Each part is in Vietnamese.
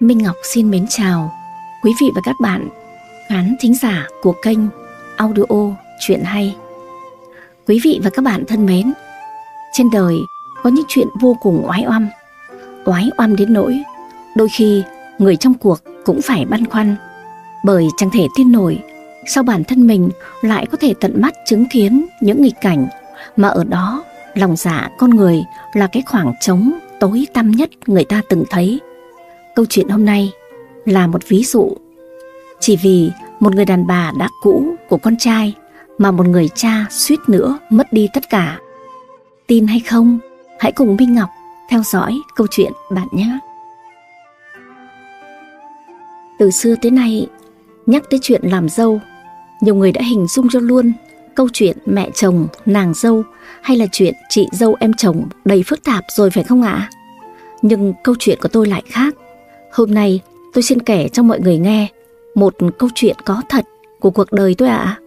Minh Ngọc xin mến chào quý vị và các bạn khán thính giả của kênh audio Chuyện Hay. Quý vị và các bạn thân mến, trên đời có những chuyện vô cùng oái oăm, oái oăm đến nỗi đôi khi người trong cuộc cũng phải băn khoăn bởi chẳng thể tin nổi sao bản thân mình lại có thể tận mắt chứng kiến những nghịch cảnh mà ở đó lòng dạ con người là cái khoảng trống tối tăm nhất người ta từng thấy. Câu chuyện hôm nay là một ví dụ. Chỉ vì một người đàn bà đã cũ của con trai mà một người cha suýt nữa mất đi tất cả. Tin hay không, hãy cùng Minh Ngọc theo dõi câu chuyện bạn nhé. Từ xưa tới nay, nhắc tới chuyện làm dâu, nhiều người đã hình dung cho luôn câu chuyện mẹ chồng, nàng dâu hay là chuyện chị dâu em chồng đầy phức tạp rồi phải không ạ? Nhưng câu chuyện của tôi lại khác. Hôm nay tôi xin kể cho mọi người nghe một câu chuyện có thật của cuộc đời tôi ạ.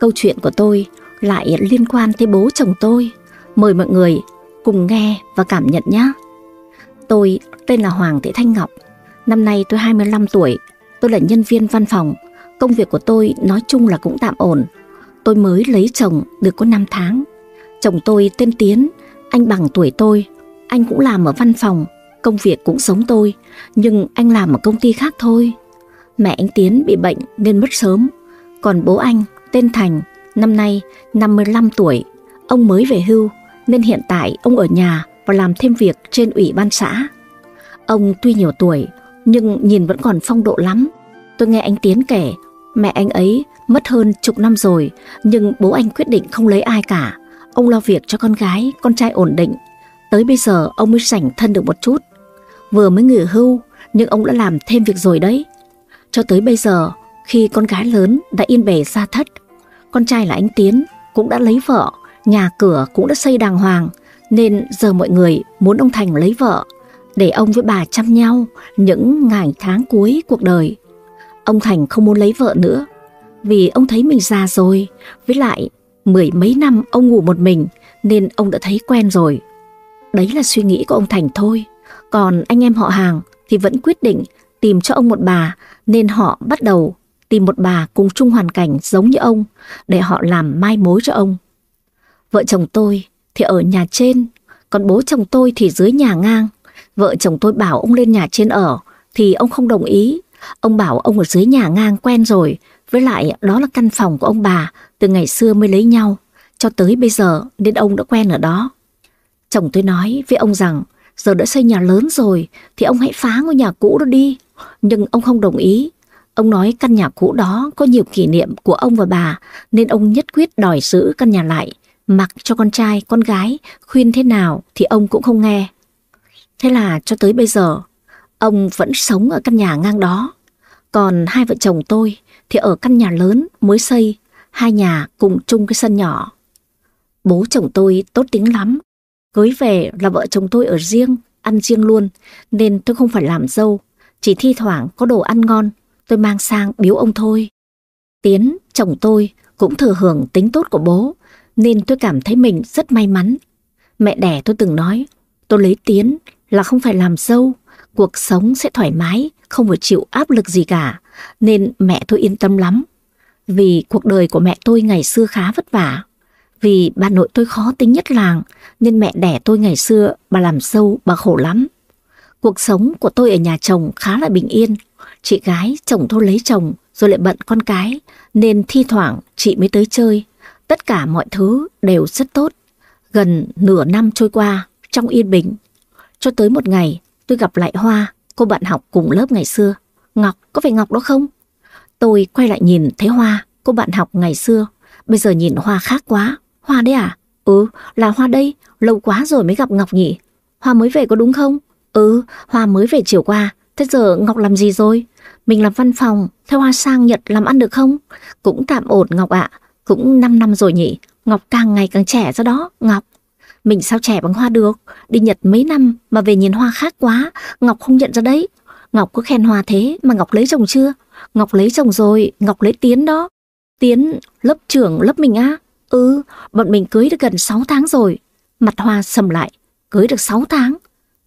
Câu chuyện của tôi lại liên quan tới bố chồng tôi. Mời mọi người cùng nghe và cảm nhận nhé. Tôi tên là Hoàng Thị Thanh Ngọc. Năm nay tôi 25 tuổi. Tôi là nhân viên văn phòng. Công việc của tôi nói chung là cũng tạm ổn. Tôi mới lấy chồng được có 5 tháng. Chồng tôi tên Tiến, anh bằng tuổi tôi. Anh cũng làm ở văn phòng, công việc cũng giống tôi, nhưng anh làm ở công ty khác thôi. Mẹ anh Tiến bị bệnh nên mất sớm, còn bố anh tên Thành, năm nay 55 tuổi, ông mới về hưu nên hiện tại ông ở nhà và làm thêm việc trên ủy ban xã. Ông tuy nhiều tuổi nhưng nhìn vẫn còn phong độ lắm. Tôi nghe anh Tiến kể, mẹ anh ấy mất hơn chục năm rồi nhưng bố anh quyết định không lấy ai cả. Ông lo việc cho con gái, con trai ổn định. Tới bây giờ ông mới sảnh thân được một chút. Vừa mới nghỉ hưu nhưng ông đã làm thêm việc rồi đấy. Cho tới bây giờ khi con gái lớn đã yên bề xa thất, con trai là anh Tiến cũng đã lấy vợ, nhà cửa cũng đã xây đàng hoàng, nên giờ mọi người muốn ông Thành lấy vợ, để ông với bà chăm nhau những ngày tháng cuối cuộc đời. Ông Thành không muốn lấy vợ nữa, vì ông thấy mình già rồi, với lại mười mấy năm ông ngủ một mình nên ông đã thấy quen rồi. Đấy là suy nghĩ của ông Thành thôi, còn anh em họ hàng thì vẫn quyết định tìm cho ông một bà nên họ bắt đầu tìm một bà cùng chung hoàn cảnh giống như ông để họ làm mai mối cho ông. Vợ chồng tôi thì ở nhà trên, còn bố chồng tôi thì dưới nhà ngang. Vợ chồng tôi bảo ông lên nhà trên ở thì ông không đồng ý. Ông bảo ông ở dưới nhà ngang quen rồi, với lại đó là căn phòng của ông bà từ ngày xưa mới lấy nhau, cho tới bây giờ nên ông đã quen ở đó. Chồng tôi nói với ông rằng giờ đã xây nhà lớn rồi thì ông hãy phá ngôi nhà cũ đó đi. Nhưng ông không đồng ý. Ông nói căn nhà cũ đó có nhiều kỷ niệm của ông và bà nên ông nhất quyết đòi giữ căn nhà lại. Mặc cho con trai, con gái khuyên thế nào thì ông cũng không nghe. Thế là cho tới bây giờ ông vẫn sống ở căn nhà ngang đó. Còn hai vợ chồng tôi thì ở căn nhà lớn mới xây, hai nhà cùng chung cái sân nhỏ. Bố chồng tôi tốt tiếng lắm, cưới về là vợ chồng tôi ở riêng, ăn riêng luôn, nên tôi không phải làm dâu, chỉ thi thoảng có đồ ăn ngon, tôi mang sang biếu ông thôi. Tiến, chồng tôi, cũng thừa hưởng tính tốt của bố, nên tôi cảm thấy mình rất may mắn. Mẹ đẻ tôi từng nói, tôi lấy Tiến là không phải làm dâu, cuộc sống sẽ thoải mái, không phải chịu áp lực gì cả, nên mẹ tôi yên tâm lắm. Vì cuộc đời của mẹ tôi ngày xưa khá vất vả. Vì bà nội tôi khó tính nhất làng, nên mẹ đẻ tôi ngày xưa bà làm sâu, bà khổ lắm. Cuộc sống của tôi ở nhà chồng khá là bình yên. Chị gái, chồng tôi lấy chồng, rồi lại bận con cái, nên thi thoảng chị mới tới chơi. Tất cả mọi thứ đều rất tốt. Gần nửa năm trôi qua, trong yên bình. Cho tới một ngày, tôi gặp lại Hoa, cô bạn học cùng lớp ngày xưa. Ngọc, có phải Ngọc đó không? Tôi quay lại nhìn thấy Hoa, cô bạn học ngày xưa. Bây giờ nhìn Hoa khác quá. Hoa đấy à? Ừ, là Hoa đây. Lâu quá rồi mới gặp Ngọc nhỉ? Hoa mới về có đúng không? Ừ, Hoa mới về chiều qua. Thế giờ Ngọc làm gì rồi? Mình làm văn phòng, theo Hoa sang Nhật làm ăn được không? Cũng tạm ổn Ngọc ạ. Cũng 5 năm rồi nhỉ? Ngọc càng ngày càng trẻ ra đó, Ngọc. Mình sao trẻ bằng Hoa được? Đi Nhật mấy năm mà về nhìn Hoa khác quá, Ngọc không nhận ra đấy. Ngọc có khen Hoa thế mà Ngọc lấy chồng chưa? Ngọc lấy chồng rồi, Ngọc lấy Tiến đó. Tiến, lớp trưởng lớp mình á? Ừ, bọn mình cưới được gần 6 tháng rồi. Mặt Hoa sầm lại, cưới được 6 tháng.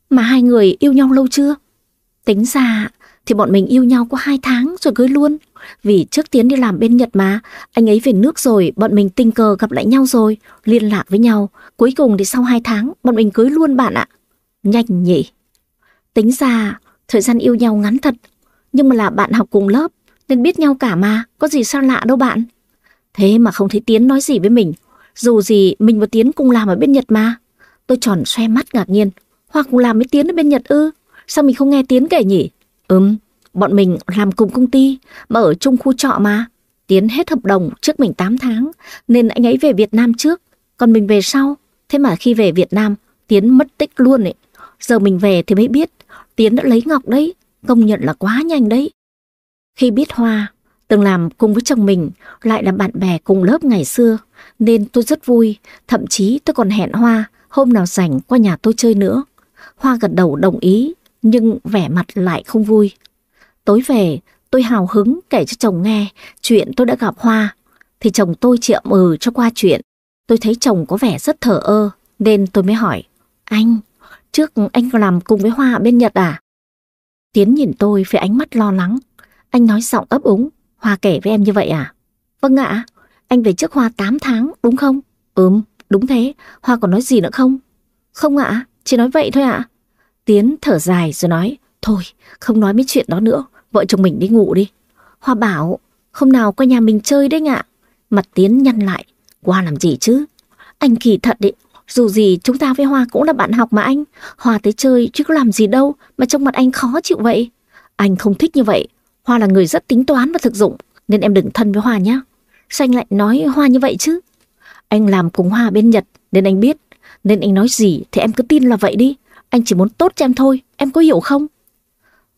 Mà hai người yêu nhau lâu chưa? Tính ra thì bọn mình yêu nhau có hai tháng rồi cưới luôn. Vì trước Tiến đi làm bên Nhật mà, anh ấy về nước rồi, bọn mình tình cờ gặp lại nhau rồi, liên lạc với nhau. Cuối cùng thì sau hai tháng, bọn mình cưới luôn bạn ạ. Nhanh nhỉ. Tính ra, thời gian yêu nhau ngắn thật, nhưng mà là bạn học cùng lớp, nên biết nhau cả mà, có gì sao lạ đâu bạn. Thế mà không thấy Tiến nói gì với mình, dù gì mình và Tiến cùng làm ở bên Nhật mà. Tôi tròn xoe mắt ngạc nhiên, Hoa cùng làm với Tiến ở bên Nhật ư, sao mình không nghe Tiến kể nhỉ? Ừm, bọn mình làm cùng công ty, mà ở chung khu trọ mà. Tiến hết hợp đồng trước mình 8 tháng, nên anh ấy về Việt Nam trước, còn mình về sau. Thế mà khi về Việt Nam, Tiến mất tích luôn ấy. Giờ mình về thì mới biết, Tiến đã lấy Ngọc đấy, công nhận là quá nhanh đấy. Khi biết Hoa, từng làm cùng với chồng mình, lại là bạn bè cùng lớp ngày xưa, nên tôi rất vui, thậm chí tôi còn hẹn Hoa hôm nào rảnh qua nhà tôi chơi nữa. Hoa gật đầu đồng ý, nhưng vẻ mặt lại không vui. Tối về, tôi hào hứng kể cho chồng nghe chuyện tôi đã gặp Hoa, thì chồng tôi chịu ừ cho qua chuyện. Tôi thấy chồng có vẻ rất thở ơ, nên tôi mới hỏi, anh, trước anh có làm cùng với Hoa bên Nhật à? Tiến nhìn tôi với ánh mắt lo lắng. Anh nói giọng ấp úng, Hoa kể với em như vậy à? Vâng ạ, anh về trước Hoa 8 tháng, đúng không? Ừm, đúng thế, Hoa còn nói gì nữa không? Không ạ, chỉ nói vậy thôi ạ. Tiến thở dài rồi nói, thôi, không nói mấy chuyện đó nữa, vợ chồng mình đi ngủ đi. Hoa bảo, hôm nào qua nhà mình chơi đấy ạ. Mặt Tiến nhăn lại, qua làm gì chứ? Anh kỳ thật đấy, dù gì chúng ta với Hoa cũng là bạn học mà anh. Hoa tới chơi chứ có làm gì đâu mà trong mặt anh khó chịu vậy. Anh không thích như vậy. Hoa là người rất tính toán và thực dụng, nên em đừng thân với Hoa nhé. Sao anh lại nói Hoa như vậy chứ? Anh làm cùng Hoa bên Nhật nên anh biết. Nên anh nói gì thì em cứ tin là vậy đi. Anh chỉ muốn tốt cho em thôi, em có hiểu không?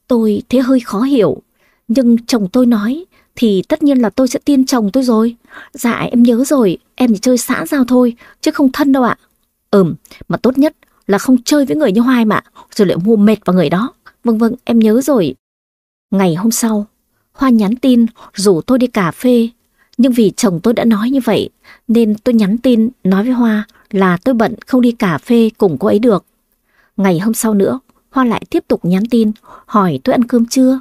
Tôi thế hơi khó hiểu, nhưng chồng tôi nói thì tất nhiên là tôi sẽ tin chồng tôi rồi. Dạ em nhớ rồi, em chỉ chơi xã giao thôi, chứ không thân đâu ạ. Ừm, mà tốt nhất là không chơi với người như Hoa mà, rồi lại mua mệt vào người đó. Vâng vâng, em nhớ rồi. Ngày hôm sau, Hoa nhắn tin rủ tôi đi cà phê. Nhưng vì chồng tôi đã nói như vậy, nên tôi nhắn tin nói với Hoa là tôi bận không đi cà phê cùng cô ấy được. Ngày hôm sau nữa, Hoa lại tiếp tục nhắn tin, hỏi tôi ăn cơm chưa.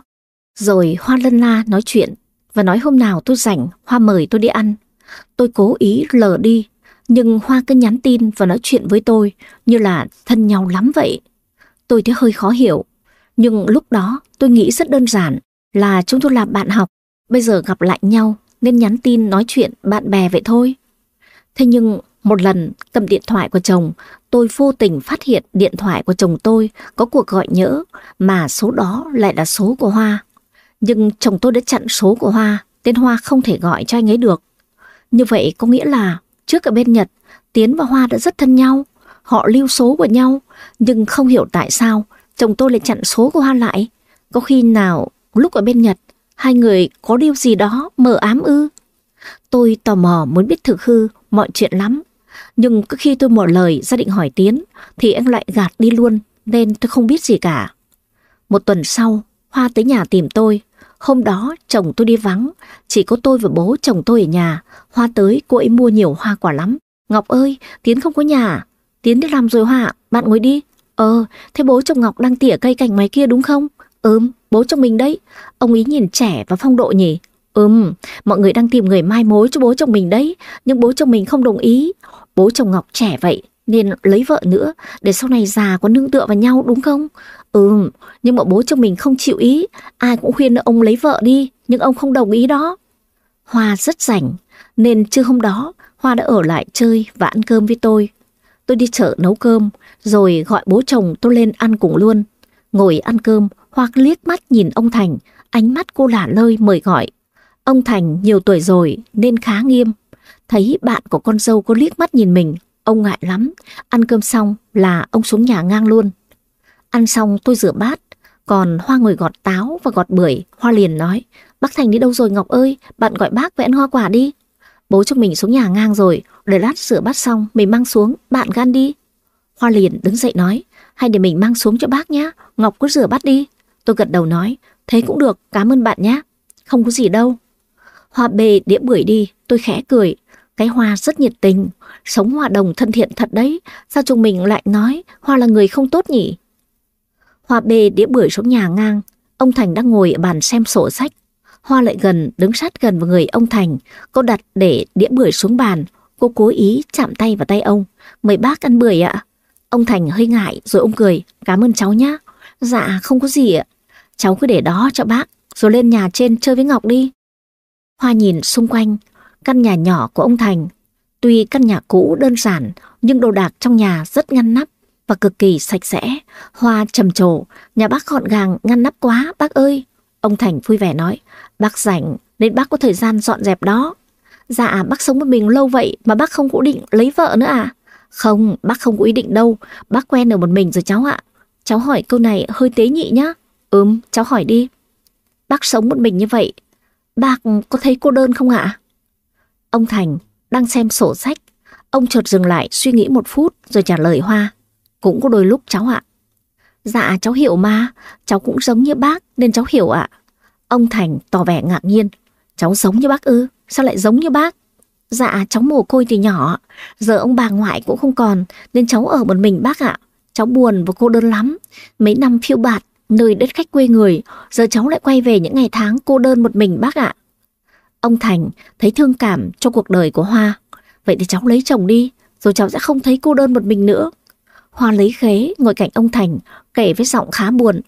Rồi Hoa lân la nói chuyện, và nói hôm nào tôi rảnh, Hoa mời tôi đi ăn. Tôi cố ý lờ đi, nhưng Hoa cứ nhắn tin và nói chuyện với tôi như là thân nhau lắm vậy. Tôi thấy hơi khó hiểu, nhưng lúc đó tôi nghĩ rất đơn giản là chúng tôi là bạn học, bây giờ gặp lại nhau nên nhắn tin nói chuyện bạn bè vậy thôi. Thế nhưng một lần cầm điện thoại của chồng, tôi vô tình phát hiện điện thoại của chồng tôi có cuộc gọi nhỡ mà số đó lại là số của Hoa. Nhưng chồng tôi đã chặn số của Hoa, tên Hoa không thể gọi cho anh ấy được. Như vậy có nghĩa là trước ở bên Nhật, Tiến và Hoa đã rất thân nhau. Họ lưu số của nhau, nhưng không hiểu tại sao chồng tôi lại chặn số của Hoa lại. Có khi nào lúc ở bên Nhật, hai người có điều gì đó mờ ám ư? Tôi tò mò muốn biết thực hư mọi chuyện lắm. Nhưng cứ khi tôi mở lời ra định hỏi Tiến thì anh lại gạt đi luôn nên tôi không biết gì cả. Một tuần sau, Hoa tới nhà tìm tôi. Hôm đó chồng tôi đi vắng, chỉ có tôi và bố chồng tôi ở nhà. Hoa tới cô ấy mua nhiều hoa quả lắm. Ngọc ơi, Tiến không có nhà. Tiến đi làm rồi Hoa, bạn ngồi đi. Ờ, thế bố chồng Ngọc đang tỉa cây cành ngoài kia đúng không? Ừm, bố chồng mình đấy. Ông ý nhìn trẻ và phong độ nhỉ? Ừm, mọi người đang tìm người mai mối cho bố chồng mình đấy, nhưng bố chồng mình không đồng ý. Bố chồng Ngọc trẻ vậy, nên lấy vợ nữa, để sau này già có nương tựa vào nhau đúng không? Ừm, nhưng mà bố chồng mình không chịu ý, ai cũng khuyên ông lấy vợ đi, nhưng ông không đồng ý đó. Hoa rất rảnh, nên trưa hôm đó Hoa đã ở lại chơi và ăn cơm với tôi. Tôi đi chợ nấu cơm, rồi gọi bố chồng tôi lên ăn cùng luôn. Ngồi ăn cơm, Hoa liếc mắt nhìn ông Thành, ánh mắt cô lả lơi mời gọi. Ông Thành nhiều tuổi rồi nên khá nghiêm. Thấy bạn của con dâu có liếc mắt nhìn mình, ông ngại lắm. Ăn cơm xong là ông xuống nhà ngang luôn. Ăn xong tôi rửa bát, còn Hoa ngồi gọt táo và gọt bưởi. Hoa liền nói, bác Thành đi đâu rồi Ngọc ơi, bạn gọi bác về ăn hoa quả đi. Bố chồng mình xuống nhà ngang rồi, để lát rửa bát xong mình mang xuống, bạn gan đi. Hoa liền đứng dậy nói, hay để mình mang xuống cho bác nhé, Ngọc cứ rửa bát đi. Tôi gật đầu nói, thế cũng được, cảm ơn bạn nhé. Không có gì đâu, Hoa bê đĩa bưởi đi, tôi khẽ cười. Cái Hoa rất nhiệt tình, sống hòa đồng thân thiện thật đấy. Sao chúng mình lại nói Hoa là người không tốt nhỉ? Hoa bê đĩa bưởi xuống nhà ngang, ông Thành đang ngồi ở bàn xem sổ sách. Hoa lại gần, đứng sát gần vào người ông Thành. Cô đặt để đĩa bưởi xuống bàn. Cô cố ý chạm tay vào tay ông. Mời bác ăn bưởi ạ. Ông Thành hơi ngại, rồi ông cười. Cảm ơn cháu nhá. Dạ không có gì ạ. Cháu cứ để đó cho bác. Rồi lên nhà trên chơi với Ngọc đi. Hoa nhìn xung quanh. Căn nhà nhỏ của ông Thành. Tuy căn nhà cũ đơn giản, nhưng đồ đạc trong nhà rất ngăn nắp và cực kỳ sạch sẽ. Hoa trầm trồ. Nhà bác gọn gàng, ngăn nắp quá, bác ơi. Ông Thành vui vẻ nói. Bác rảnh nên bác có thời gian dọn dẹp đó. Dạ bác sống một mình lâu vậy mà bác không có định lấy vợ nữa à? Không, bác không có ý định đâu. Bác quen ở một mình rồi cháu ạ. Cháu hỏi câu này hơi tế nhị nhá. Ừm, cháu hỏi đi. Bác sống một mình như vậy, bác có thấy cô đơn không ạ? Ông Thành đang xem sổ sách. Ông chợt dừng lại suy nghĩ một phút rồi trả lời Hoa. Cũng có đôi lúc cháu ạ. Dạ cháu hiểu mà, cháu cũng giống như bác nên cháu hiểu ạ. Ông Thành tỏ vẻ ngạc nhiên. Cháu giống như bác ư, sao lại giống như bác? Dạ cháu mồ côi từ nhỏ, giờ ông bà ngoại cũng không còn nên cháu ở một mình bác ạ. Cháu buồn và cô đơn lắm, mấy năm phiêu bạt, nơi đất khách quê người, giờ cháu lại quay về những ngày tháng cô đơn một mình bác ạ. Ông Thành thấy thương cảm cho cuộc đời của Hoa, vậy thì cháu lấy chồng đi, rồi cháu sẽ không thấy cô đơn một mình nữa. Hoa lấy ghế ngồi cạnh ông Thành, kể với giọng khá buồn.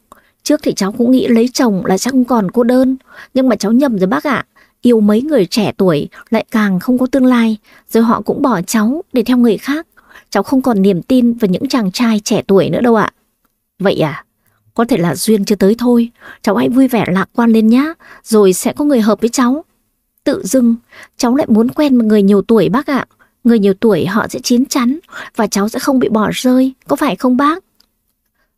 Trước thì cháu cũng nghĩ lấy chồng là chắc không còn cô đơn, nhưng mà cháu nhầm rồi bác ạ. Yêu mấy người trẻ tuổi lại càng không có tương lai, rồi họ cũng bỏ cháu để theo người khác. Cháu không còn niềm tin vào những chàng trai trẻ tuổi nữa đâu ạ. Vậy à? Có thể là duyên chưa tới thôi, cháu hãy vui vẻ lạc quan lên nhá, rồi sẽ có người hợp với cháu. Tự dưng, cháu lại muốn quen một người nhiều tuổi bác ạ. Người nhiều tuổi họ sẽ chín chắn và cháu sẽ không bị bỏ rơi, có phải không bác?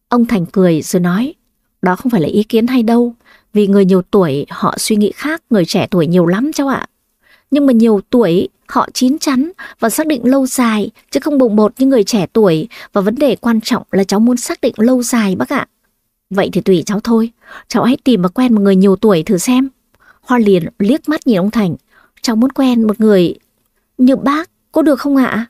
Ông Thành cười rồi nói, đó không phải là ý kiến hay đâu, vì người nhiều tuổi họ suy nghĩ khác người trẻ tuổi nhiều lắm cháu ạ. Nhưng mà nhiều tuổi họ chín chắn và xác định lâu dài chứ không bồng bột như người trẻ tuổi và vấn đề quan trọng là cháu muốn xác định lâu dài bác ạ. Vậy thì tùy cháu thôi, cháu hãy tìm và quen một người nhiều tuổi thử xem. Hoa liền liếc mắt nhìn ông Thành, cháu muốn quen một người như bác, có được không ạ?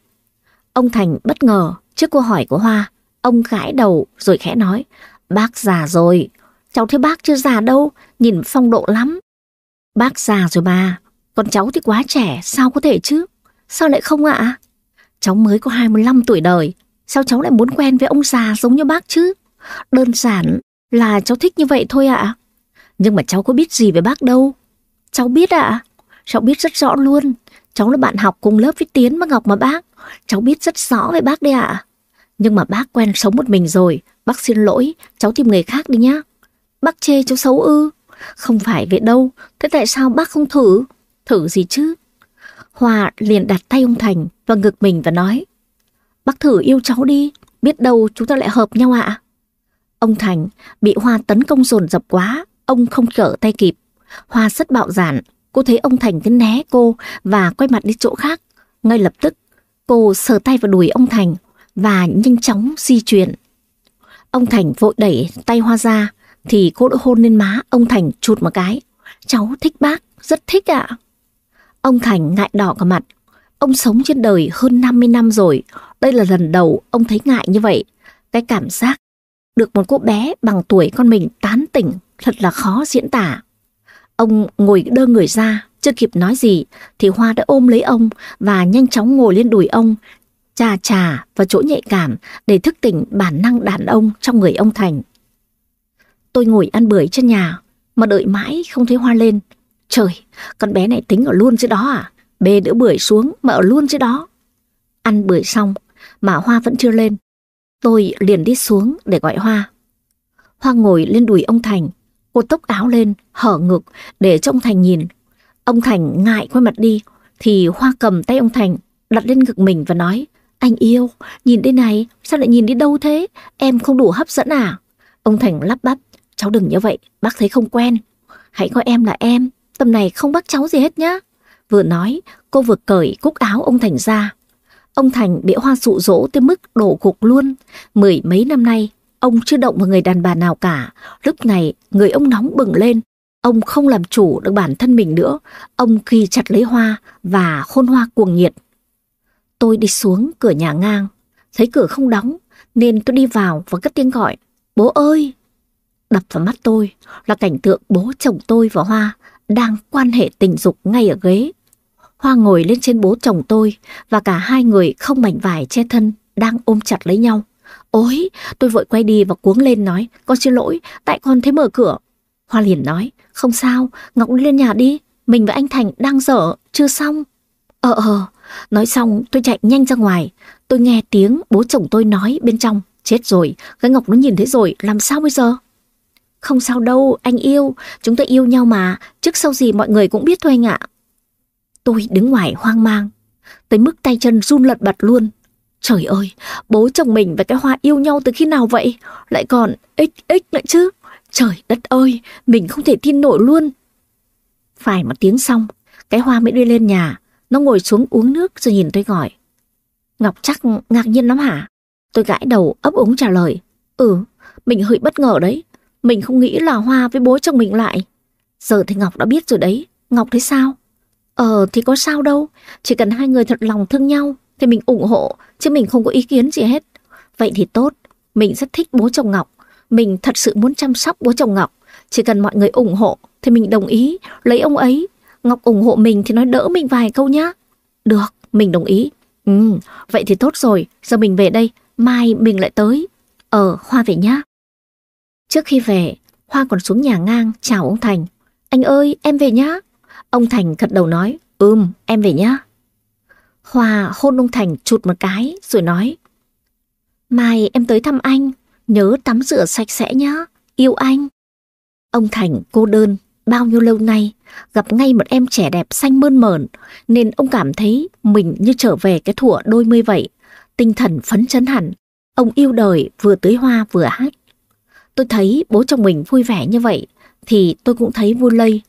Ông Thành bất ngờ trước câu hỏi của Hoa, ông gãi đầu rồi khẽ nói, bác già rồi, cháu thấy bác chưa già đâu, nhìn phong độ lắm. Bác già rồi bà, còn cháu thì quá trẻ, sao có thể chứ? Sao lại không ạ? Cháu mới có 25 tuổi đời, sao cháu lại muốn quen với ông già giống như bác chứ? Đơn giản là cháu thích như vậy thôi ạ. Nhưng mà cháu có biết gì về bác đâu. Cháu biết ạ. Cháu biết rất rõ luôn. Cháu là bạn học cùng lớp với Tiến và Ngọc mà bác. Cháu biết rất rõ về bác đấy ạ. Nhưng mà bác quen sống một mình rồi. Bác xin lỗi, cháu tìm người khác đi nhá. Bác chê cháu xấu ư. Không phải vậy đâu. Thế tại sao bác không thử? Thử gì chứ? Hòa liền đặt tay ông Thành vào ngực mình và nói. Bác thử yêu cháu đi. Biết đâu chúng ta lại hợp nhau ạ. Ông Thành bị Hoa tấn công dồn dập quá, ông không trở tay kịp. Hoa rất bạo dạn, cô thấy ông Thành cứ né cô và quay mặt đi chỗ khác. Ngay lập tức, cô sờ tay vào đùi ông Thành và nhanh chóng di chuyển. Ông Thành vội đẩy tay Hoa ra, thì cô đã hôn lên má ông Thành chụt một cái. Cháu thích bác, rất thích ạ. Ông Thành ngại đỏ cả mặt. Ông sống trên đời hơn 50 năm rồi. Đây là lần đầu ông thấy ngại như vậy. Cái cảm giác được một cô bé bằng tuổi con mình tán tỉnh thật là khó diễn tả. Ông ngồi đơ người ra, chưa kịp nói gì thì Hoa đã ôm lấy ông và nhanh chóng ngồi lên đùi ông, chà chà vào chỗ nhạy cảm để thức tỉnh bản năng đàn ông trong người ông Thành. Tôi ngồi ăn bưởi trên nhà mà đợi mãi không thấy Hoa lên. Trời, con bé này tính ở luôn dưới đó à? Bê đỡ bưởi xuống mà ở luôn dưới đó. Ăn bưởi xong mà Hoa vẫn chưa lên Tôi liền đi xuống để gọi Hoa. Hoa ngồi lên đùi ông Thành, cô tốc áo lên, hở ngực để cho ông Thành nhìn. Ông Thành ngại quay mặt đi, thì Hoa cầm tay ông Thành, đặt lên ngực mình và nói, anh yêu, nhìn đây này, sao lại nhìn đi đâu thế, em không đủ hấp dẫn à? Ông Thành lắp bắp, cháu đừng như vậy, bác thấy không quen. Hãy coi em là em, tầm này không bắt cháu gì hết nhá. Vừa nói, cô vừa cởi cúc áo ông Thành ra. Ông Thành bị Hoa sụ dỗ tới mức đổ gục luôn. Mười mấy năm nay, ông chưa động vào người đàn bà nào cả. Lúc này, người ông nóng bừng lên. Ông không làm chủ được bản thân mình nữa. Ông khi chặt lấy Hoa và hôn Hoa cuồng nhiệt. Tôi đi xuống cửa nhà ngang. Thấy cửa không đóng, nên tôi đi vào và cất tiếng gọi. Bố ơi, Đập vào mắt tôi là cảnh tượng bố chồng tôi và Hoa đang quan hệ tình dục ngay ở ghế. Hoa ngồi lên trên bố chồng tôi và cả hai người không mảnh vải che thân đang ôm chặt lấy nhau. Ôi, tôi vội quay đi và cuống lên nói, con xin lỗi, tại con thấy mở cửa. Hoa liền nói, không sao, Ngọc lên nhà đi, mình và anh Thành đang dở, chưa xong. Ờ ờ, nói xong tôi chạy nhanh ra ngoài, tôi nghe tiếng bố chồng tôi nói bên trong, chết rồi, cái Ngọc nó nhìn thấy rồi, làm sao bây giờ? Không sao đâu, anh yêu, chúng ta yêu nhau mà, trước sau gì mọi người cũng biết thôi anh ạ. Tôi đứng ngoài hoang mang, tới mức tay chân run lật bật luôn. Trời ơi, bố chồng mình và cái hoa yêu nhau từ khi nào vậy? Lại còn xx lại chứ. Trời đất ơi, mình không thể tin nổi luôn. Phải một tiếng xong, cái hoa mới đi lên nhà. Nó ngồi xuống uống nước rồi nhìn tôi gọi. Ngọc chắc ngạc nhiên lắm hả? Tôi gãi đầu ấp úng trả lời. Ừ, mình hơi bất ngờ đấy. Mình không nghĩ là Hoa với bố chồng mình lại. Giờ thì Ngọc đã biết rồi đấy. Ngọc thấy sao? Ờ thì có sao đâu. Chỉ cần hai người thật lòng thương nhau thì mình ủng hộ. Chứ mình không có ý kiến gì hết. Vậy thì tốt. Mình rất thích bố chồng Ngọc. Mình thật sự muốn chăm sóc bố chồng Ngọc. Chỉ cần mọi người ủng hộ thì mình đồng ý lấy ông ấy. Ngọc ủng hộ mình thì nói đỡ mình vài câu nhá. Được, mình đồng ý. Ừ, vậy thì tốt rồi. Giờ mình về đây. Mai mình lại tới. Ờ, Hoa về nhá. Trước khi về, Hoa còn xuống nhà ngang chào ông Thành. Anh ơi, em về nhá. Ông Thành gật đầu nói, ừm, em về nhá. Hoa hôn ông Thành chụt một cái rồi nói, Mai em tới thăm anh, nhớ tắm rửa sạch sẽ nhá, yêu anh. Ông Thành cô đơn, bao nhiêu lâu nay, gặp ngay một em trẻ đẹp xanh mơn mởn, nên ông cảm thấy mình như trở về cái thủa đôi mươi vậy. Tinh thần phấn chấn hẳn, ông yêu đời vừa tưới hoa vừa hát. Tôi thấy bố chồng mình vui vẻ như vậy thì tôi cũng thấy vui lây.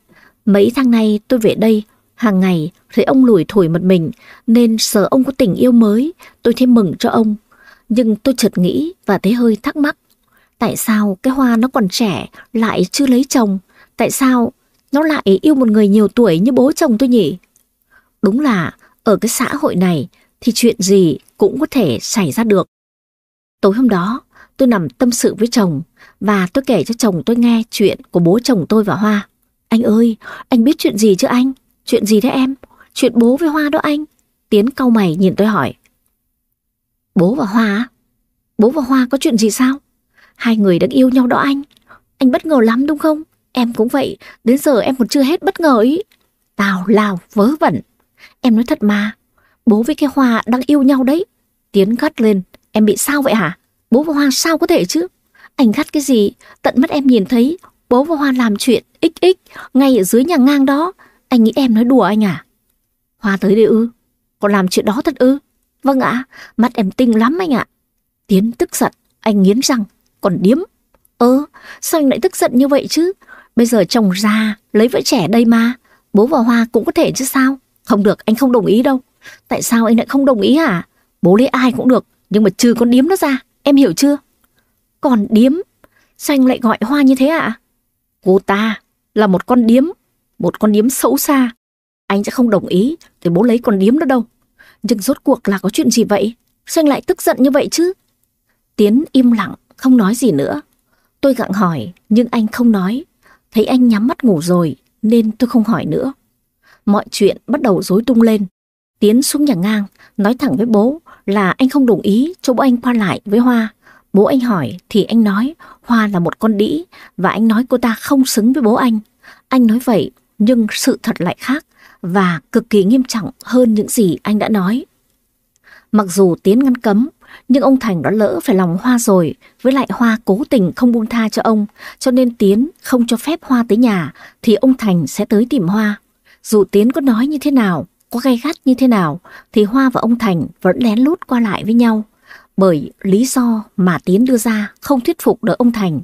Mấy tháng nay tôi về đây, hàng ngày thấy ông lủi thổi một mình nên sợ ông có tình yêu mới, tôi thấy mừng cho ông. Nhưng tôi chợt nghĩ và thấy hơi thắc mắc. Tại sao cái hoa nó còn trẻ lại chưa lấy chồng? Tại sao nó lại yêu một người nhiều tuổi như bố chồng tôi nhỉ? Đúng là ở cái xã hội này thì chuyện gì cũng có thể xảy ra được. Tối hôm đó, tôi nằm tâm sự với chồng và tôi kể cho chồng tôi nghe chuyện của bố chồng tôi và Hoa. Anh ơi, anh biết chuyện gì chứ anh? Chuyện gì thế em? Chuyện bố với Hoa đó anh. Tiến cau mày nhìn tôi hỏi. Bố và Hoa á? Bố và Hoa có chuyện gì sao? Hai người đang yêu nhau đó anh. Anh bất ngờ lắm đúng không? Em cũng vậy, đến giờ em còn chưa hết bất ngờ ý. Tào lao, vớ vẩn. Em nói thật mà, bố với cái Hoa đang yêu nhau đấy. Tiến gắt lên, em bị sao vậy hả? Bố và Hoa sao có thể chứ? Anh gắt cái gì? Tận mắt em nhìn thấy bố và Hoa làm chuyện xx ngay ở dưới nhà ngang đó. Anh nghĩ em nói đùa anh à? Hoa tới đây ư? Còn làm chuyện đó thật ư? Vâng ạ, mắt em tinh lắm anh ạ. Tiến tức giận, anh nghiến răng, còn điếm. Ơ, sao anh lại tức giận như vậy chứ? Bây giờ chồng già, lấy vợ trẻ đây mà. Bố và Hoa cũng có thể chứ sao? Không được, anh không đồng ý đâu. Tại sao anh lại không đồng ý hả? Bố lấy ai cũng được, nhưng mà trừ con điếm nó ra, em hiểu chưa? Còn điếm? Sao anh lại gọi Hoa như thế ạ? À? Cô ta là một con điếm, một con điếm xấu xa. Anh sẽ không đồng ý để bố lấy con điếm đó đâu. Nhưng rốt cuộc là có chuyện gì vậy? Sao anh lại tức giận như vậy chứ? Tiến im lặng, không nói gì nữa. Tôi gặng hỏi, nhưng anh không nói. Thấy anh nhắm mắt ngủ rồi, nên tôi không hỏi nữa. Mọi chuyện bắt đầu rối tung lên. Tiến xuống nhà ngang, nói thẳng với bố là anh không đồng ý cho bố anh qua lại với Hoa. Bố anh hỏi thì anh nói Hoa là một con đĩ và anh nói cô ta không xứng với bố anh. Anh nói vậy nhưng sự thật lại khác và cực kỳ nghiêm trọng hơn những gì anh đã nói. Mặc dù Tiến ngăn cấm, nhưng ông Thành đã lỡ phải lòng Hoa rồi, với lại Hoa cố tình không buông tha cho ông, cho nên Tiến không cho phép Hoa tới nhà, thì ông Thành sẽ tới tìm Hoa. Dù Tiến có nói như thế nào, có gay gắt như thế nào, thì Hoa và ông Thành vẫn lén lút qua lại với nhau. Bởi lý do mà Tiến đưa ra không thuyết phục được ông Thành.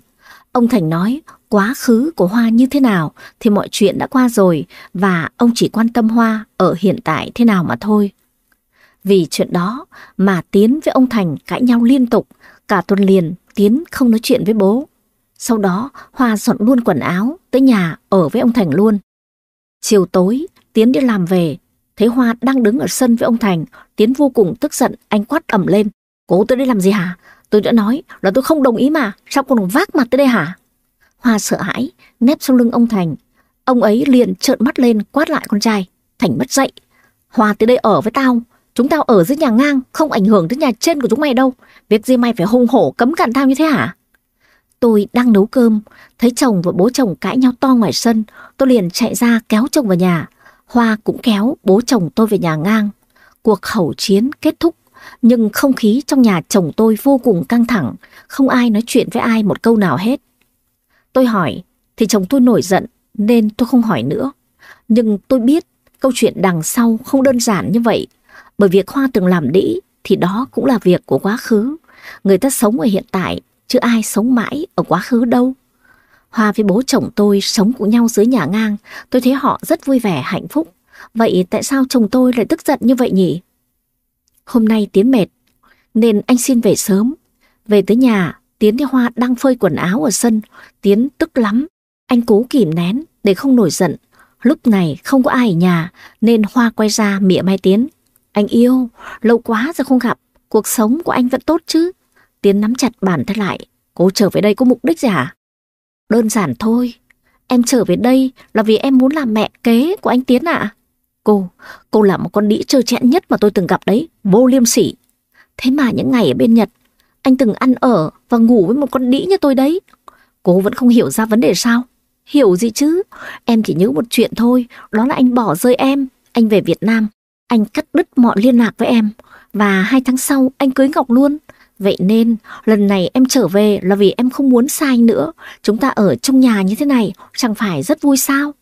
Ông Thành nói quá khứ của Hoa như thế nào thì mọi chuyện đã qua rồi và ông chỉ quan tâm Hoa ở hiện tại thế nào mà thôi. Vì chuyện đó mà Tiến với ông Thành cãi nhau liên tục, cả tuần liền Tiến không nói chuyện với bố. Sau đó Hoa dọn luôn quần áo tới nhà ở với ông Thành luôn. Chiều tối Tiến đi làm về, thấy Hoa đang đứng ở sân với ông Thành, Tiến vô cùng tức giận, anh quát ẩm lên. Cô tới đây làm gì hả? Tôi đã nói là tôi không đồng ý mà, sao cô còn vác mặt tới đây hả? Hoa sợ hãi, nép sau lưng ông Thành. Ông ấy liền trợn mắt lên quát lại con trai. Thành mất dậy. Hoa tới đây ở với tao. Chúng tao ở dưới nhà ngang, không ảnh hưởng tới nhà trên của chúng mày đâu. Việc gì mày phải hung hổ cấm cản tao như thế hả? Tôi đang nấu cơm, thấy chồng và bố chồng cãi nhau to ngoài sân. Tôi liền chạy ra kéo chồng vào nhà. Hoa cũng kéo bố chồng tôi về nhà ngang. Cuộc khẩu chiến kết thúc, nhưng không khí trong nhà chồng tôi vô cùng căng thẳng, không ai nói chuyện với ai một câu nào hết. Tôi hỏi, thì chồng tôi nổi giận, nên tôi không hỏi nữa. Nhưng tôi biết câu chuyện đằng sau không đơn giản như vậy, bởi việc Hoa từng làm đĩ thì đó cũng là việc của quá khứ. Người ta sống ở hiện tại, chứ ai sống mãi ở quá khứ đâu. Hoa với bố chồng tôi sống cùng nhau dưới nhà ngang, tôi thấy họ rất vui vẻ, hạnh phúc. Vậy tại sao chồng tôi lại tức giận như vậy nhỉ? Hôm nay Tiến mệt, nên anh xin về sớm. Về tới nhà, Tiến thấy Hoa đang phơi quần áo ở sân. Tiến tức lắm, anh cố kìm nén để không nổi giận. Lúc này không có ai ở nhà, nên Hoa quay ra mỉa mai Tiến. Anh yêu, lâu quá rồi không gặp, cuộc sống của anh vẫn tốt chứ. Tiến nắm chặt bản thân lại, cô trở về đây có mục đích gì hả? Đơn giản thôi, em trở về đây là vì em muốn làm mẹ kế của anh Tiến ạ. Cô, cô là một con đĩ trơ chẽn nhất mà tôi từng gặp đấy, vô liêm sỉ. Thế mà những ngày ở bên Nhật, anh từng ăn ở và ngủ với một con đĩ như tôi đấy. Cô vẫn không hiểu ra vấn đề sao? Hiểu gì chứ? Em chỉ nhớ một chuyện thôi, đó là anh bỏ rơi em. Anh về Việt Nam, anh cắt đứt mọi liên lạc với em. Và hai tháng sau, anh cưới Ngọc luôn. Vậy nên, lần này em trở về là vì em không muốn sai nữa. Chúng ta ở trong nhà như thế này, chẳng phải rất vui sao?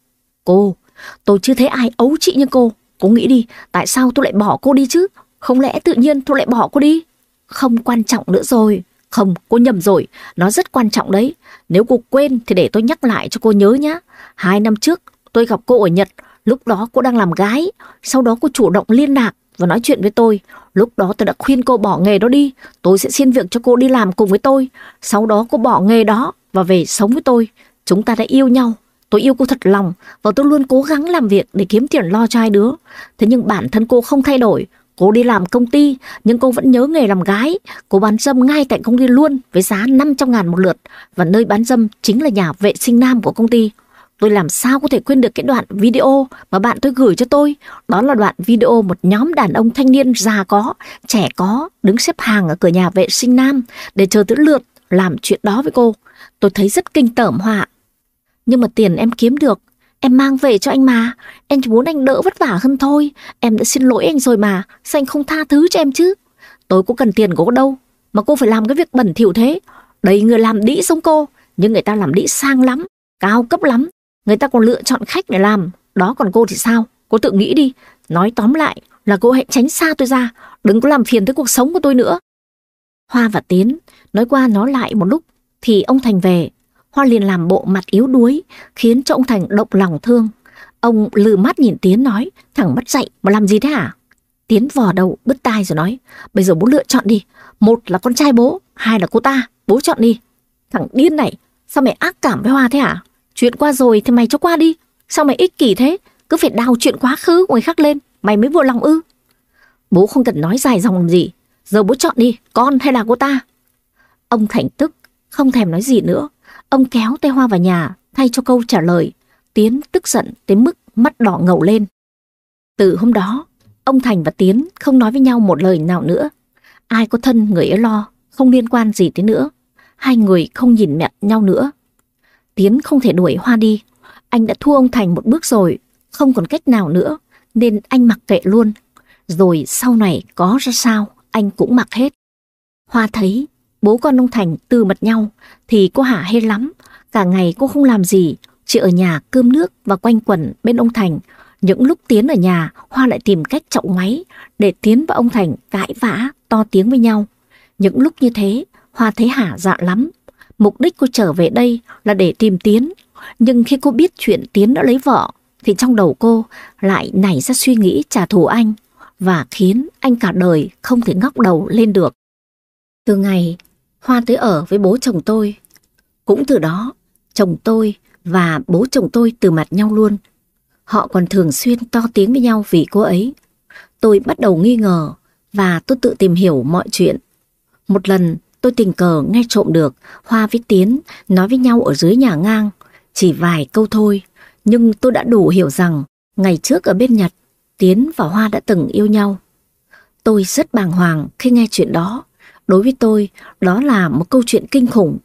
Cô, tôi chưa thấy ai ấu chị như cô. Cô nghĩ đi, tại sao tôi lại bỏ cô đi chứ? Không lẽ tự nhiên tôi lại bỏ cô đi? Không quan trọng nữa rồi. Không, cô nhầm rồi, nó rất quan trọng đấy. Nếu cô quên thì để tôi nhắc lại cho cô nhớ nhé. Hai năm trước, tôi gặp cô ở Nhật, lúc đó cô đang làm gái. Sau đó cô chủ động liên lạc và nói chuyện với tôi. Lúc đó tôi đã khuyên cô bỏ nghề đó đi, tôi sẽ xin việc cho cô đi làm cùng với tôi. Sau đó cô bỏ nghề đó và về sống với tôi. Chúng ta đã yêu nhau, tôi yêu cô thật lòng và tôi luôn cố gắng làm việc để kiếm tiền lo cho hai đứa. Thế nhưng bản thân cô không thay đổi, Cô đi làm công ty, nhưng cô vẫn nhớ nghề làm gái. Cô bán dâm ngay tại công ty luôn với giá 500 ngàn một lượt. Và nơi bán dâm chính là nhà vệ sinh nam của công ty. Tôi làm sao có thể quên được cái đoạn video mà bạn tôi gửi cho tôi. Đó là đoạn video một nhóm đàn ông thanh niên già có, trẻ có, đứng xếp hàng ở cửa nhà vệ sinh nam để chờ tới lượt làm chuyện đó với cô. Tôi thấy rất kinh tởm họa. Nhưng mà tiền em kiếm được, em mang về cho anh mà. Em chỉ muốn anh đỡ vất vả hơn thôi. Em đã xin lỗi anh rồi mà, sao anh không tha thứ cho em chứ? Tôi có cần tiền của cô đâu, mà cô phải làm cái việc bẩn thỉu thế. Đầy người làm đĩ giống cô, nhưng người ta làm đĩ sang lắm, cao cấp lắm, Người ta còn lựa chọn khách để làm. Đó còn cô thì sao? Cô tự nghĩ đi. Nói tóm lại là cô hãy tránh xa tôi ra. Đừng có làm phiền tới cuộc sống của tôi nữa. Hoa và Tiến nói qua nói lại một lúc thì ông Thành về. Hoa liền làm bộ mặt yếu đuối khiến cho ông Thành động lòng thương. Ông lừ mắt nhìn Tiến nói thằng mất dậy mà làm gì thế hả? Tiến vò đầu bứt tai rồi nói bây giờ bố lựa chọn đi. Một là con trai bố, hai là cô ta. Bố chọn đi. Thằng điên này, sao mày ác cảm với Hoa thế hả? Chuyện qua rồi thì mày cho qua đi. Sao mày ích kỷ thế? Cứ phải đào chuyện quá khứ của người khác lên. Mày mới vừa lòng ư. Bố không cần nói dài dòng làm gì. Giờ bố chọn đi, con hay là cô ta? Ông Thành tức, không thèm nói gì nữa. Ông kéo tay Hoa vào nhà, thay cho câu trả lời. Tiến tức giận tới mức mắt đỏ ngầu lên. Từ hôm đó, ông Thành và Tiến không nói với nhau một lời nào nữa. Ai có thân người ấy lo, không liên quan gì tới nữa. Hai người không nhìn mẹ nhau nữa. Tiến không thể đuổi Hoa đi. Anh đã thua ông Thành một bước rồi, không còn cách nào nữa, nên anh mặc kệ luôn. Rồi sau này có ra sao, anh cũng mặc hết. Hoa thấy bố con ông Thành từ mật nhau thì cô Hạ hê lắm. Cả ngày cô không làm gì, chỉ ở nhà cơm nước và quanh quẩn bên ông Thành. Những lúc Tiến ở nhà, Hoa lại tìm cách trọng máy để Tiến và ông Thành cãi vã, to tiếng với nhau. Những lúc như thế, Hoa thấy Hạ dạ lắm, Mục đích cô trở về đây là để tìm Tiến. Nhưng khi cô biết chuyện Tiến đã lấy vợ, thì trong đầu cô lại nảy ra suy nghĩ trả thù anh và khiến anh cả đời không thể ngóc đầu lên được. Từ ngày Hoa tới ở với bố chồng tôi, cũng từ đó chồng tôi và bố chồng tôi từ mặt nhau luôn. Họ còn thường xuyên to tiếng với nhau vì cô ấy. Tôi bắt đầu nghi ngờ và tôi tự tìm hiểu mọi chuyện. Một lần tôi tình cờ nghe trộm được Hoa với Tiến nói với nhau ở dưới nhà ngang. Chỉ vài câu thôi, nhưng tôi đã đủ hiểu rằng ngày trước ở bên Nhật, Tiến và Hoa đã từng yêu nhau. Tôi rất bàng hoàng khi nghe chuyện đó. Đối với tôi, đó là một câu chuyện kinh khủng.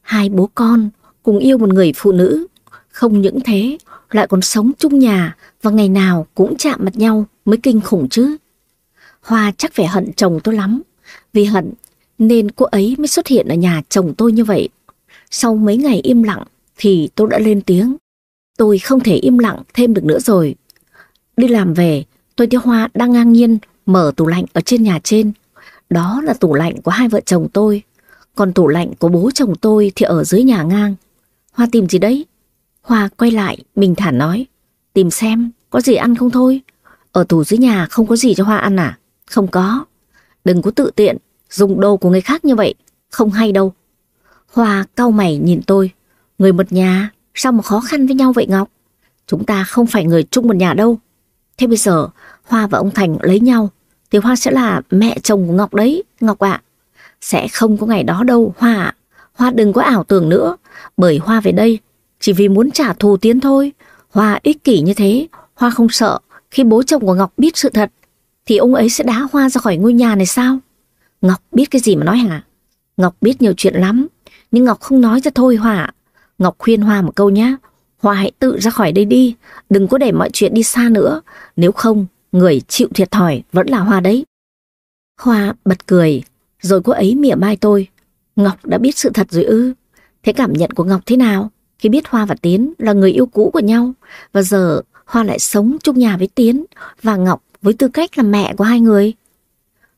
Hai bố con cùng yêu một người phụ nữ. Không những thế, lại còn sống chung nhà và ngày nào cũng chạm mặt nhau mới kinh khủng chứ. Hoa chắc phải hận chồng tôi lắm. Vì hận nên cô ấy mới xuất hiện ở nhà chồng tôi như vậy. Sau mấy ngày im lặng thì tôi đã lên tiếng. Tôi không thể im lặng thêm được nữa rồi. Đi làm về, tôi thấy Hoa đang ngang nhiên mở tủ lạnh ở trên nhà trên. Đó là tủ lạnh của hai vợ chồng tôi. Còn tủ lạnh của bố chồng tôi thì ở dưới nhà ngang. Hoa tìm gì đấy? Hoa quay lại, bình thản nói. Tìm xem, có gì ăn không thôi? Ở tủ dưới nhà không có gì cho Hoa ăn à? Không có. Đừng có tự tiện, dùng đồ của người khác như vậy. Không hay đâu. Hoa cau mày nhìn tôi. Người một nhà, sao mà khó khăn với nhau vậy Ngọc? Chúng ta không phải người chung một nhà đâu. Thế bây giờ, Hoa và ông Thành lấy nhau, thì Hoa sẽ là mẹ chồng của Ngọc đấy, Ngọc ạ. Sẽ không có ngày đó đâu, Hoa ạ. Hoa đừng có ảo tưởng nữa, bởi Hoa về đây chỉ vì muốn trả thù Tiến thôi. Hoa ích kỷ như thế, Hoa không sợ khi bố chồng của Ngọc biết sự thật, thì ông ấy sẽ đá Hoa ra khỏi ngôi nhà này sao? Ngọc biết cái gì mà nói hả? Ngọc biết nhiều chuyện lắm, nhưng Ngọc không nói ra thôi Hoa Ngọc khuyên Hoa một câu nhé, Hoa hãy tự ra khỏi đây đi, đừng có để mọi chuyện đi xa nữa, nếu không, người chịu thiệt thòi vẫn là Hoa đấy. Hoa bật cười, rồi cô ấy mỉa mai tôi. Ngọc đã biết sự thật rồi ư? Thế cảm nhận của Ngọc thế nào khi biết Hoa và Tiến là người yêu cũ của nhau và giờ Hoa lại sống chung nhà với Tiến và Ngọc với tư cách là mẹ của hai người?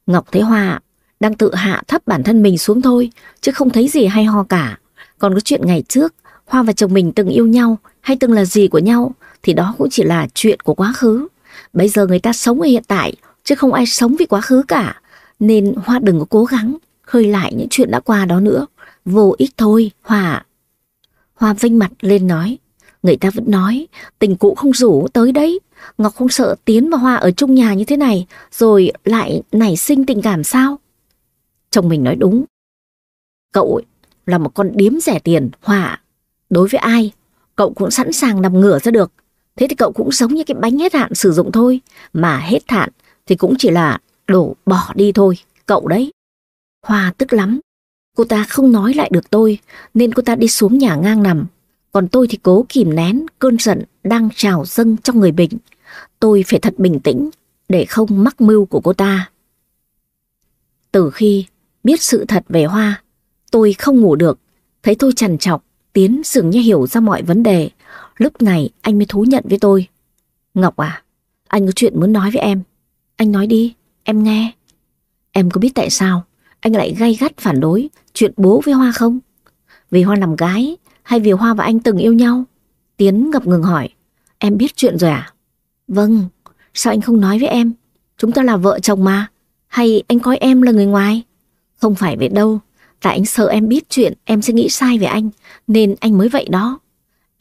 Ngọc thấy Hoa đang tự hạ thấp bản thân mình xuống thôi chứ không thấy gì hay ho cả. Còn cái chuyện ngày trước Hoa và chồng mình từng yêu nhau hay từng là gì của nhau thì đó cũng chỉ là chuyện của quá khứ. Bây giờ người ta sống ở hiện tại chứ không ai sống vì quá khứ cả. Nên Hoa đừng có cố gắng khơi lại những chuyện đã qua đó nữa. Vô ích thôi, Hoa Hoa vinh mặt lên nói. Người ta vẫn nói, tình cũ không rủ tới đấy. Ngọc không sợ Tiến và Hoa ở chung nhà như thế này, rồi lại nảy sinh tình cảm sao? Chồng mình nói đúng. Cậu là một con điếm rẻ tiền, Hoa Đối với ai, cậu cũng sẵn sàng nằm ngửa ra được. Thế thì cậu cũng giống như cái bánh hết hạn sử dụng thôi. Mà hết hạn thì cũng chỉ là đổ bỏ đi thôi, cậu đấy. Hoa tức lắm. Cô ta không nói lại được tôi, nên cô ta đi xuống nhà ngang nằm. Còn tôi thì cố kìm nén cơn giận đang trào dâng trong người mình. Tôi phải thật bình tĩnh để không mắc mưu của cô ta. Từ khi biết sự thật về Hoa, tôi không ngủ được, thấy tôi trằn trọc, Tiến dường như hiểu ra mọi vấn đề. Lúc này anh mới thú nhận với tôi. Ngọc à, anh có chuyện muốn nói với em. Anh nói đi, em nghe. Em có biết tại sao anh lại gay gắt phản đối chuyện bố với Hoa không? Vì Hoa làm gái hay vì Hoa và anh từng yêu nhau? Tiến ngập ngừng hỏi. Em biết chuyện rồi à? Vâng, sao anh không nói với em? Chúng ta là vợ chồng mà. Hay anh coi em là người ngoài? Không phải vậy đâu. Tại anh sợ em biết chuyện em sẽ nghĩ sai về anh, nên anh mới vậy đó.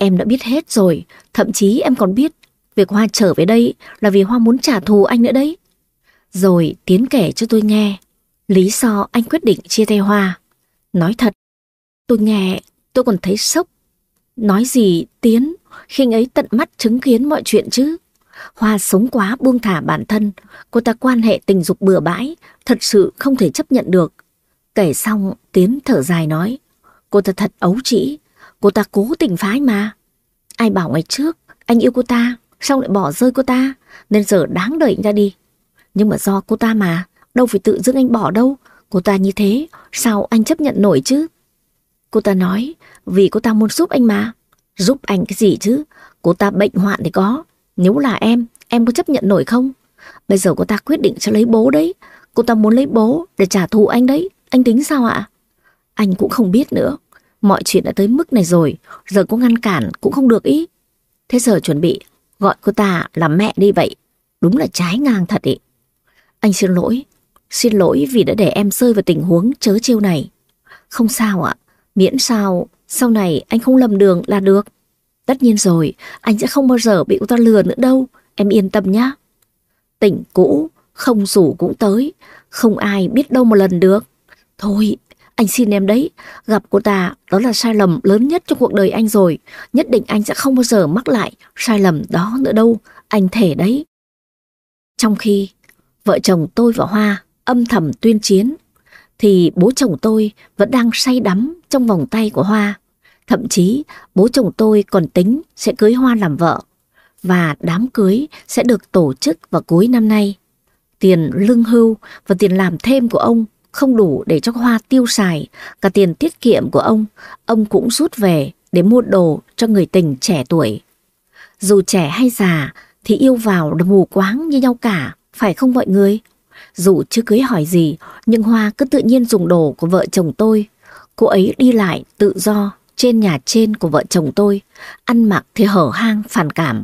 Em đã biết hết rồi, thậm chí em còn biết việc Hoa trở về đây là vì Hoa muốn trả thù anh nữa đấy. Rồi Tiến kể cho tôi nghe, lý do anh quyết định chia tay Hoa. Nói thật, tôi nghe tôi còn thấy sốc. Nói gì Tiến khi ấy tận mắt chứng kiến mọi chuyện chứ. Hoa sống quá buông thả bản thân, cô ta quan hệ tình dục bừa bãi, thật sự không thể chấp nhận được. Kể xong, Tiến thở dài nói, cô ta thật ấu trĩ, cô ta cố tình phái mà. Ai bảo ngày trước, anh yêu cô ta, xong lại bỏ rơi cô ta, nên giờ đáng đợi anh ra đi. Nhưng mà do cô ta mà, đâu phải tự dưng anh bỏ đâu, cô ta như thế, sao anh chấp nhận nổi chứ? Cô ta nói, vì cô ta muốn giúp anh mà. Giúp anh cái gì chứ? Cô ta bệnh hoạn thì có. Nếu là em, em có chấp nhận nổi không? Bây giờ cô ta quyết định sẽ lấy bố đấy. Cô ta muốn lấy bố để trả thù anh đấy. Anh tính sao ạ? Anh cũng không biết nữa. Mọi chuyện đã tới mức này rồi, giờ có ngăn cản cũng không được ý. Thế giờ chuẩn bị gọi cô ta là mẹ đi vậy. Đúng là trái ngang thật ý. Anh xin lỗi. Xin lỗi vì đã để em rơi vào tình huống chớ chiêu này. Không sao ạ. Miễn sao sau này anh không lầm đường là được. Tất nhiên rồi, anh sẽ không bao giờ bị cô ta lừa nữa đâu. Em yên tâm nhá. Tỉnh cũ, không rủ cũng tới. Không ai biết đâu một lần được. Thôi, anh xin em đấy, gặp cô ta đó là sai lầm lớn nhất trong cuộc đời anh rồi. Nhất định anh sẽ không bao giờ mắc lại sai lầm đó nữa đâu, anh thể đấy. Trong khi vợ chồng tôi và Hoa âm thầm tuyên chiến, thì bố chồng tôi vẫn đang say đắm trong vòng tay của Hoa. Thậm chí bố chồng tôi còn tính sẽ cưới Hoa làm vợ và đám cưới sẽ được tổ chức vào cuối năm nay. Tiền lương hưu và tiền làm thêm của ông không đủ để cho Hoa tiêu xài, cả tiền tiết kiệm của ông, ông cũng rút về để mua đồ cho người tình trẻ tuổi. Dù trẻ hay già thì yêu vào là mù quáng như nhau cả, phải không mọi người? Dù chưa cưới hỏi gì, nhưng Hoa cứ tự nhiên dùng đồ của vợ chồng tôi. Cô ấy đi lại tự do trên nhà trên của vợ chồng tôi, ăn mặc thì hở hang phản cảm.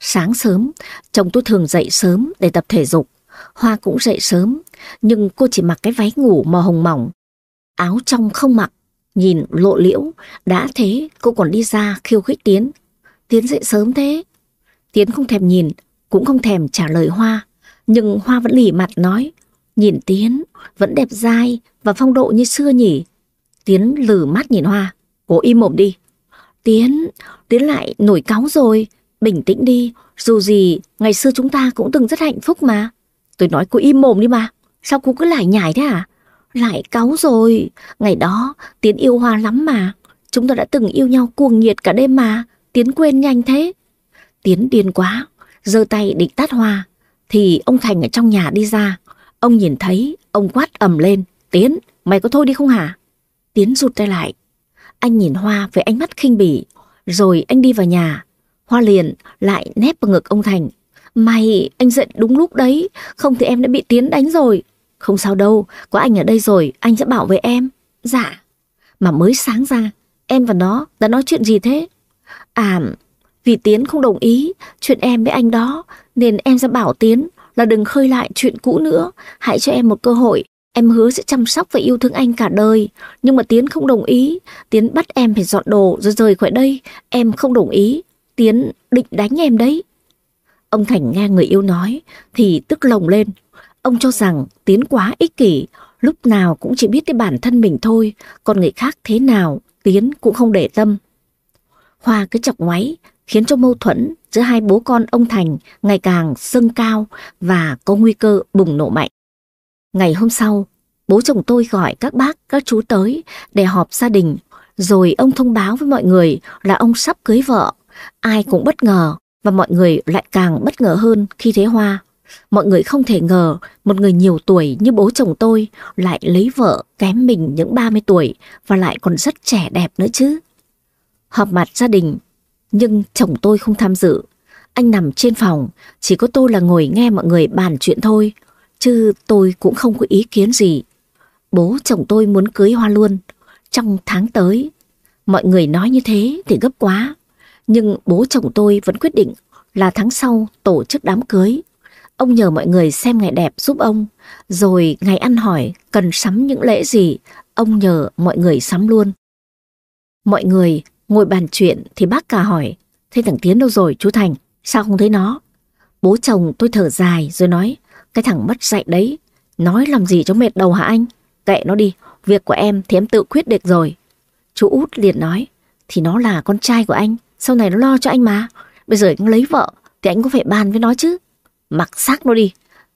Sáng sớm, chồng tôi thường dậy sớm để tập thể dục. Hoa cũng dậy sớm, nhưng cô chỉ mặc cái váy ngủ màu hồng mỏng. Áo trong không mặc, nhìn lộ liễu, đã thế cô còn đi ra khiêu khích Tiến. Tiến dậy sớm thế. Tiến không thèm nhìn, cũng không thèm trả lời Hoa. Nhưng Hoa vẫn lỉ mặt nói, nhìn Tiến vẫn đẹp dai và phong độ như xưa nhỉ. Tiến lử mắt nhìn Hoa, cố im mồm đi. Tiến, Tiến lại nổi cáu rồi, bình tĩnh đi, dù gì ngày xưa chúng ta cũng từng rất hạnh phúc mà. Tôi nói cô im mồm đi mà, sao cô cứ lại nhảy thế à? Lại cáu rồi, ngày đó Tiến yêu Hoa lắm mà, chúng ta đã từng yêu nhau cuồng nhiệt cả đêm mà, Tiến quên nhanh thế. Tiến điên quá, giơ tay định tát Hoa, thì ông Thành ở trong nhà đi ra. Ông nhìn thấy, ông quát ầm lên. Tiến, mày có thôi đi không hả? Tiến rụt tay lại. Anh nhìn Hoa với ánh mắt khinh bỉ. Rồi anh đi vào nhà. Hoa liền lại nép vào ngực ông Thành. Mày, anh giận đúng lúc đấy. Không thì em đã bị Tiến đánh rồi. Không sao đâu, có anh ở đây rồi, anh sẽ bảo vệ em. Dạ. Mà mới sáng ra, em và nó đã nói chuyện gì thế? À, vì Tiến không đồng ý chuyện em với anh đó, nên em sẽ bảo Tiến là đừng khơi lại chuyện cũ nữa. Hãy cho em một cơ hội. Em hứa sẽ chăm sóc và yêu thương anh cả đời. Nhưng mà Tiến không đồng ý. Tiến bắt em phải dọn đồ rồi rời khỏi đây. Em không đồng ý. Tiến định đánh em đấy. Ông Thành nghe người yêu nói thì tức lồng lên. Ông cho rằng Tiến quá ích kỷ, lúc nào cũng chỉ biết cái bản thân mình thôi, còn người khác thế nào Tiến cũng không để tâm. Hoa cứ chọc ngoáy, khiến cho mâu thuẫn giữa hai bố con ông Thành ngày càng sưng cao và có nguy cơ bùng nổ mạnh. Ngày hôm sau, bố chồng tôi gọi các bác, các chú tới để họp gia đình, rồi ông thông báo với mọi người là ông sắp cưới vợ. Ai cũng bất ngờ và mọi người lại càng bất ngờ hơn khi thấy Hoa. Mọi người không thể ngờ một người nhiều tuổi như bố chồng tôi lại lấy vợ kém mình những 30 tuổi và lại còn rất trẻ đẹp nữa chứ. Họp mặt gia đình nhưng chồng tôi không tham dự. Anh nằm trên phòng, chỉ có tôi là ngồi nghe mọi người bàn chuyện thôi, chứ tôi cũng không có ý kiến gì. Bố chồng tôi muốn cưới Hoa luôn, trong tháng tới. Mọi người nói như thế thì gấp quá, nhưng bố chồng tôi vẫn quyết định là tháng sau tổ chức đám cưới. Ông nhờ mọi người xem ngày đẹp giúp ông, rồi ngày ăn hỏi cần sắm những lễ gì, ông nhờ mọi người sắm luôn. Mọi người Ngồi bàn chuyện thì bác cả hỏi, thế thằng Tiến đâu rồi chú Thành, sao không thấy nó? Bố chồng tôi thở dài rồi nói, cái thằng mất dạy đấy, nói làm gì cho mệt đầu hả anh? Kệ nó đi, việc của em thì em tự quyết định rồi. Chú út liền nói, thì nó là con trai của anh, sau này nó lo cho anh mà. Bây giờ anh lấy vợ thì anh có phải bàn với nó chứ. Mặc xác nó đi,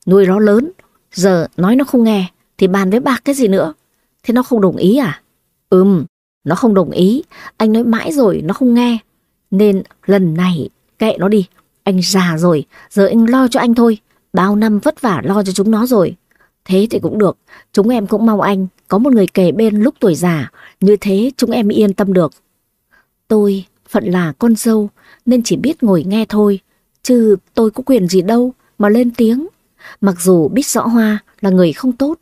nuôi nó lớn, giờ nói nó không nghe thì bàn với bạc cái gì nữa. Thế nó không đồng ý à? Ừm, nó không đồng ý, anh nói mãi rồi nó không nghe. Nên lần này kệ nó đi, anh già rồi, giờ anh lo cho anh thôi. Bao năm vất vả lo cho chúng nó rồi. Thế thì cũng được, chúng em cũng mong anh có một người kề bên lúc tuổi già, như thế chúng em yên tâm được. Tôi phận là con dâu nên chỉ biết ngồi nghe thôi, chứ tôi có quyền gì đâu mà lên tiếng. Mặc dù biết rõ Hoa là người không tốt,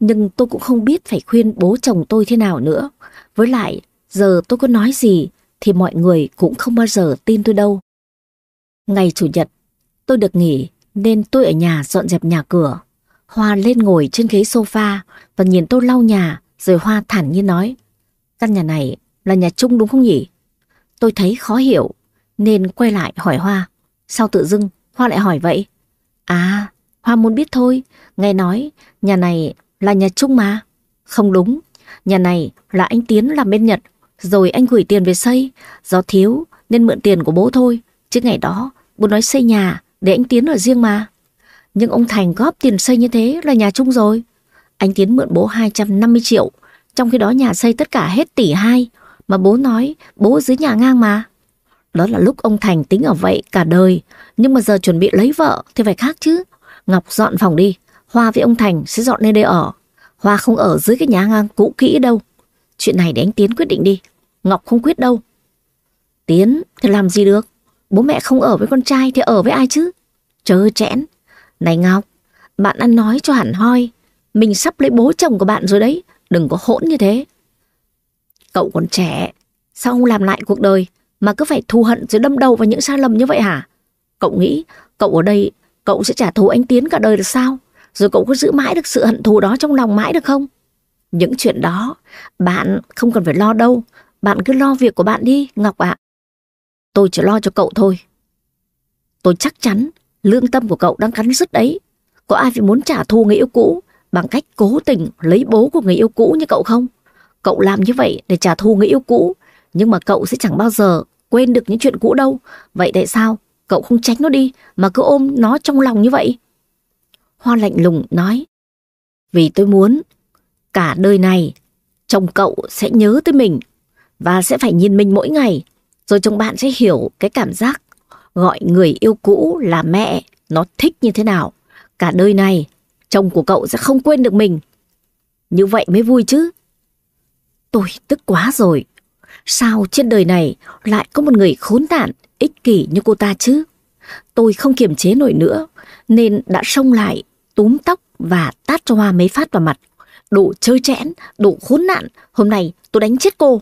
nhưng tôi cũng không biết phải khuyên bố chồng tôi thế nào nữa. Với lại, giờ tôi có nói gì thì mọi người cũng không bao giờ tin tôi đâu. Ngày Chủ nhật, tôi được nghỉ nên tôi ở nhà dọn dẹp nhà cửa. Hoa lên ngồi trên ghế sofa và nhìn tôi lau nhà rồi Hoa thản nhiên nói Căn nhà này là nhà chung đúng không nhỉ? Tôi thấy khó hiểu nên quay lại hỏi Hoa. Sao tự dưng Hoa lại hỏi vậy? À, Hoa muốn biết thôi. Nghe nói nhà này là nhà chung mà. Không đúng, nhà này là anh Tiến làm bên Nhật, rồi anh gửi tiền về xây, do thiếu nên mượn tiền của bố thôi, chứ ngày đó bố nói xây nhà để anh Tiến ở riêng mà. Nhưng ông Thành góp tiền xây như thế là nhà chung rồi. Anh Tiến mượn bố 250 triệu, trong khi đó nhà xây tất cả hết tỷ hai, mà bố nói bố dưới nhà ngang mà. Đó là lúc ông Thành tính ở vậy cả đời, nhưng mà giờ chuẩn bị lấy vợ thì phải khác chứ. Ngọc dọn phòng đi, Hoa với ông Thành sẽ dọn lên đây ở. Hoa không ở dưới cái nhà ngang cũ kỹ đâu. Chuyện này để anh Tiến quyết định đi. Ngọc không quyết đâu. Tiến thì làm gì được? Bố mẹ không ở với con trai thì ở với ai chứ? Chớ chẽn. Này Ngọc, bạn ăn nói cho hẳn hoi. Mình sắp lấy bố chồng của bạn rồi đấy. Đừng có hỗn như thế. Cậu còn trẻ. Sao không làm lại cuộc đời mà cứ phải thù hận rồi đâm đầu vào những sai lầm như vậy hả? Cậu nghĩ cậu ở đây cậu sẽ trả thù anh Tiến cả đời được sao? Rồi cậu có giữ mãi được sự hận thù đó trong lòng mãi được không? Những chuyện đó bạn không cần phải lo đâu. Bạn cứ lo việc của bạn đi, Ngọc ạ. Tôi chỉ lo cho cậu thôi. Tôi chắc chắn lương tâm của cậu đang cắn rứt đấy. Có ai phải muốn trả thù người yêu cũ bằng cách cố tình lấy bố của người yêu cũ như cậu không? Cậu làm như vậy để trả thù người yêu cũ, nhưng mà cậu sẽ chẳng bao giờ quên được những chuyện cũ đâu. Vậy tại sao cậu không tránh nó đi mà cứ ôm nó trong lòng như vậy? Hoa lạnh lùng nói, vì tôi muốn cả đời này chồng cậu sẽ nhớ tới mình và sẽ phải nhìn mình mỗi ngày, rồi chồng bạn sẽ hiểu cái cảm giác gọi người yêu cũ là mẹ nó thích như thế nào. Cả đời này chồng của cậu sẽ không quên được mình. Như vậy mới vui chứ. Tôi tức quá rồi. Sao trên đời này lại có một người khốn nạn, ích kỷ như cô ta chứ? Tôi không kiềm chế nổi nữa, nên đã xông lại, túm tóc và tát cho Hoa mấy phát vào mặt. Đủ chơi chẽn, đủ khốn nạn, hôm nay tôi đánh chết cô.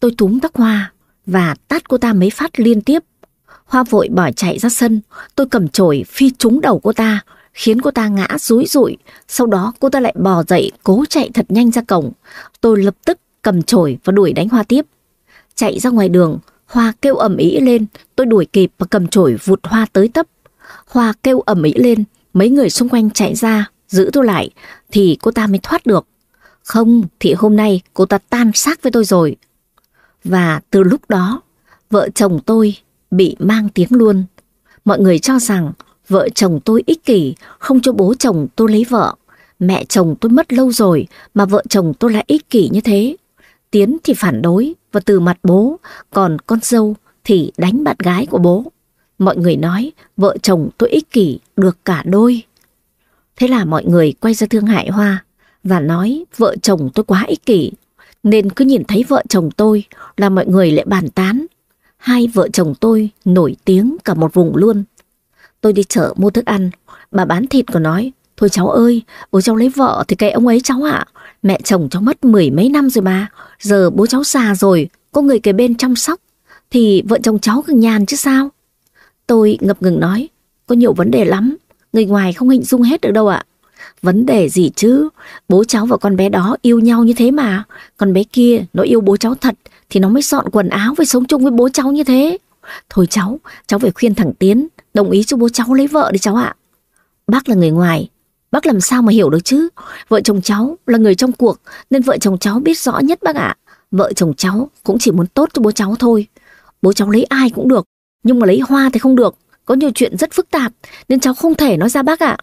Tôi túm tóc Hoa và tát cô ta mấy phát liên tiếp. Hoa vội bỏ chạy ra sân, tôi cầm chổi phi trúng đầu cô ta, khiến cô ta ngã rúi rụi. Sau đó cô ta lại bò dậy, cố chạy thật nhanh ra cổng. Tôi lập tức cầm chổi và đuổi đánh Hoa tiếp. Chạy ra ngoài đường, Hoa kêu ầm ĩ lên, tôi đuổi kịp và cầm chổi vụt Hoa tới tấp. Hoa kêu ầm ĩ lên, mấy người xung quanh chạy ra, giữ tôi lại, thì cô ta mới thoát được. Không, thì hôm nay cô ta tan xác với tôi rồi. Và từ lúc đó, vợ chồng tôi bị mang tiếng luôn. Mọi người cho rằng vợ chồng tôi ích kỷ, không cho bố chồng tôi lấy vợ. Mẹ chồng tôi mất lâu rồi mà vợ chồng tôi lại ích kỷ như thế. Tiến thì phản đối và từ mặt bố, còn con dâu thì đánh bạn gái của bố. Mọi người nói vợ chồng tôi ích kỷ được cả đôi. Thế là mọi người quay ra thương hại Hoa và nói vợ chồng tôi quá ích kỷ. Nên cứ nhìn thấy vợ chồng tôi là mọi người lại bàn tán. Hai vợ chồng tôi nổi tiếng cả một vùng luôn. Tôi đi chợ mua thức ăn, bà bán thịt còn nói Thôi cháu ơi, bố cháu lấy vợ thì kệ ông ấy cháu ạ. Mẹ chồng cháu mất mười mấy năm rồi mà. Giờ bố cháu già rồi, có người kề bên chăm sóc. Thì vợ chồng cháu càng nhàn chứ sao? Tôi ngập ngừng nói, có nhiều vấn đề lắm. Người ngoài không hình dung hết được đâu ạ. Vấn đề gì chứ? Bố cháu và con bé đó yêu nhau như thế mà. Con bé kia nó yêu bố cháu thật thì nó mới dọn quần áo và sống chung với bố cháu như thế. Thôi cháu, cháu phải khuyên thằng Tiến đồng ý cho bố cháu lấy vợ đi cháu ạ. Bác là người ngoài, Bác làm sao mà hiểu được chứ? Vợ chồng cháu là người trong cuộc nên vợ chồng cháu biết rõ nhất bác ạ. Vợ chồng cháu cũng chỉ muốn tốt cho bố cháu thôi. Bố cháu lấy ai cũng được, nhưng mà lấy Hoa thì không được. Có nhiều chuyện rất phức tạp nên cháu không thể nói ra bác ạ.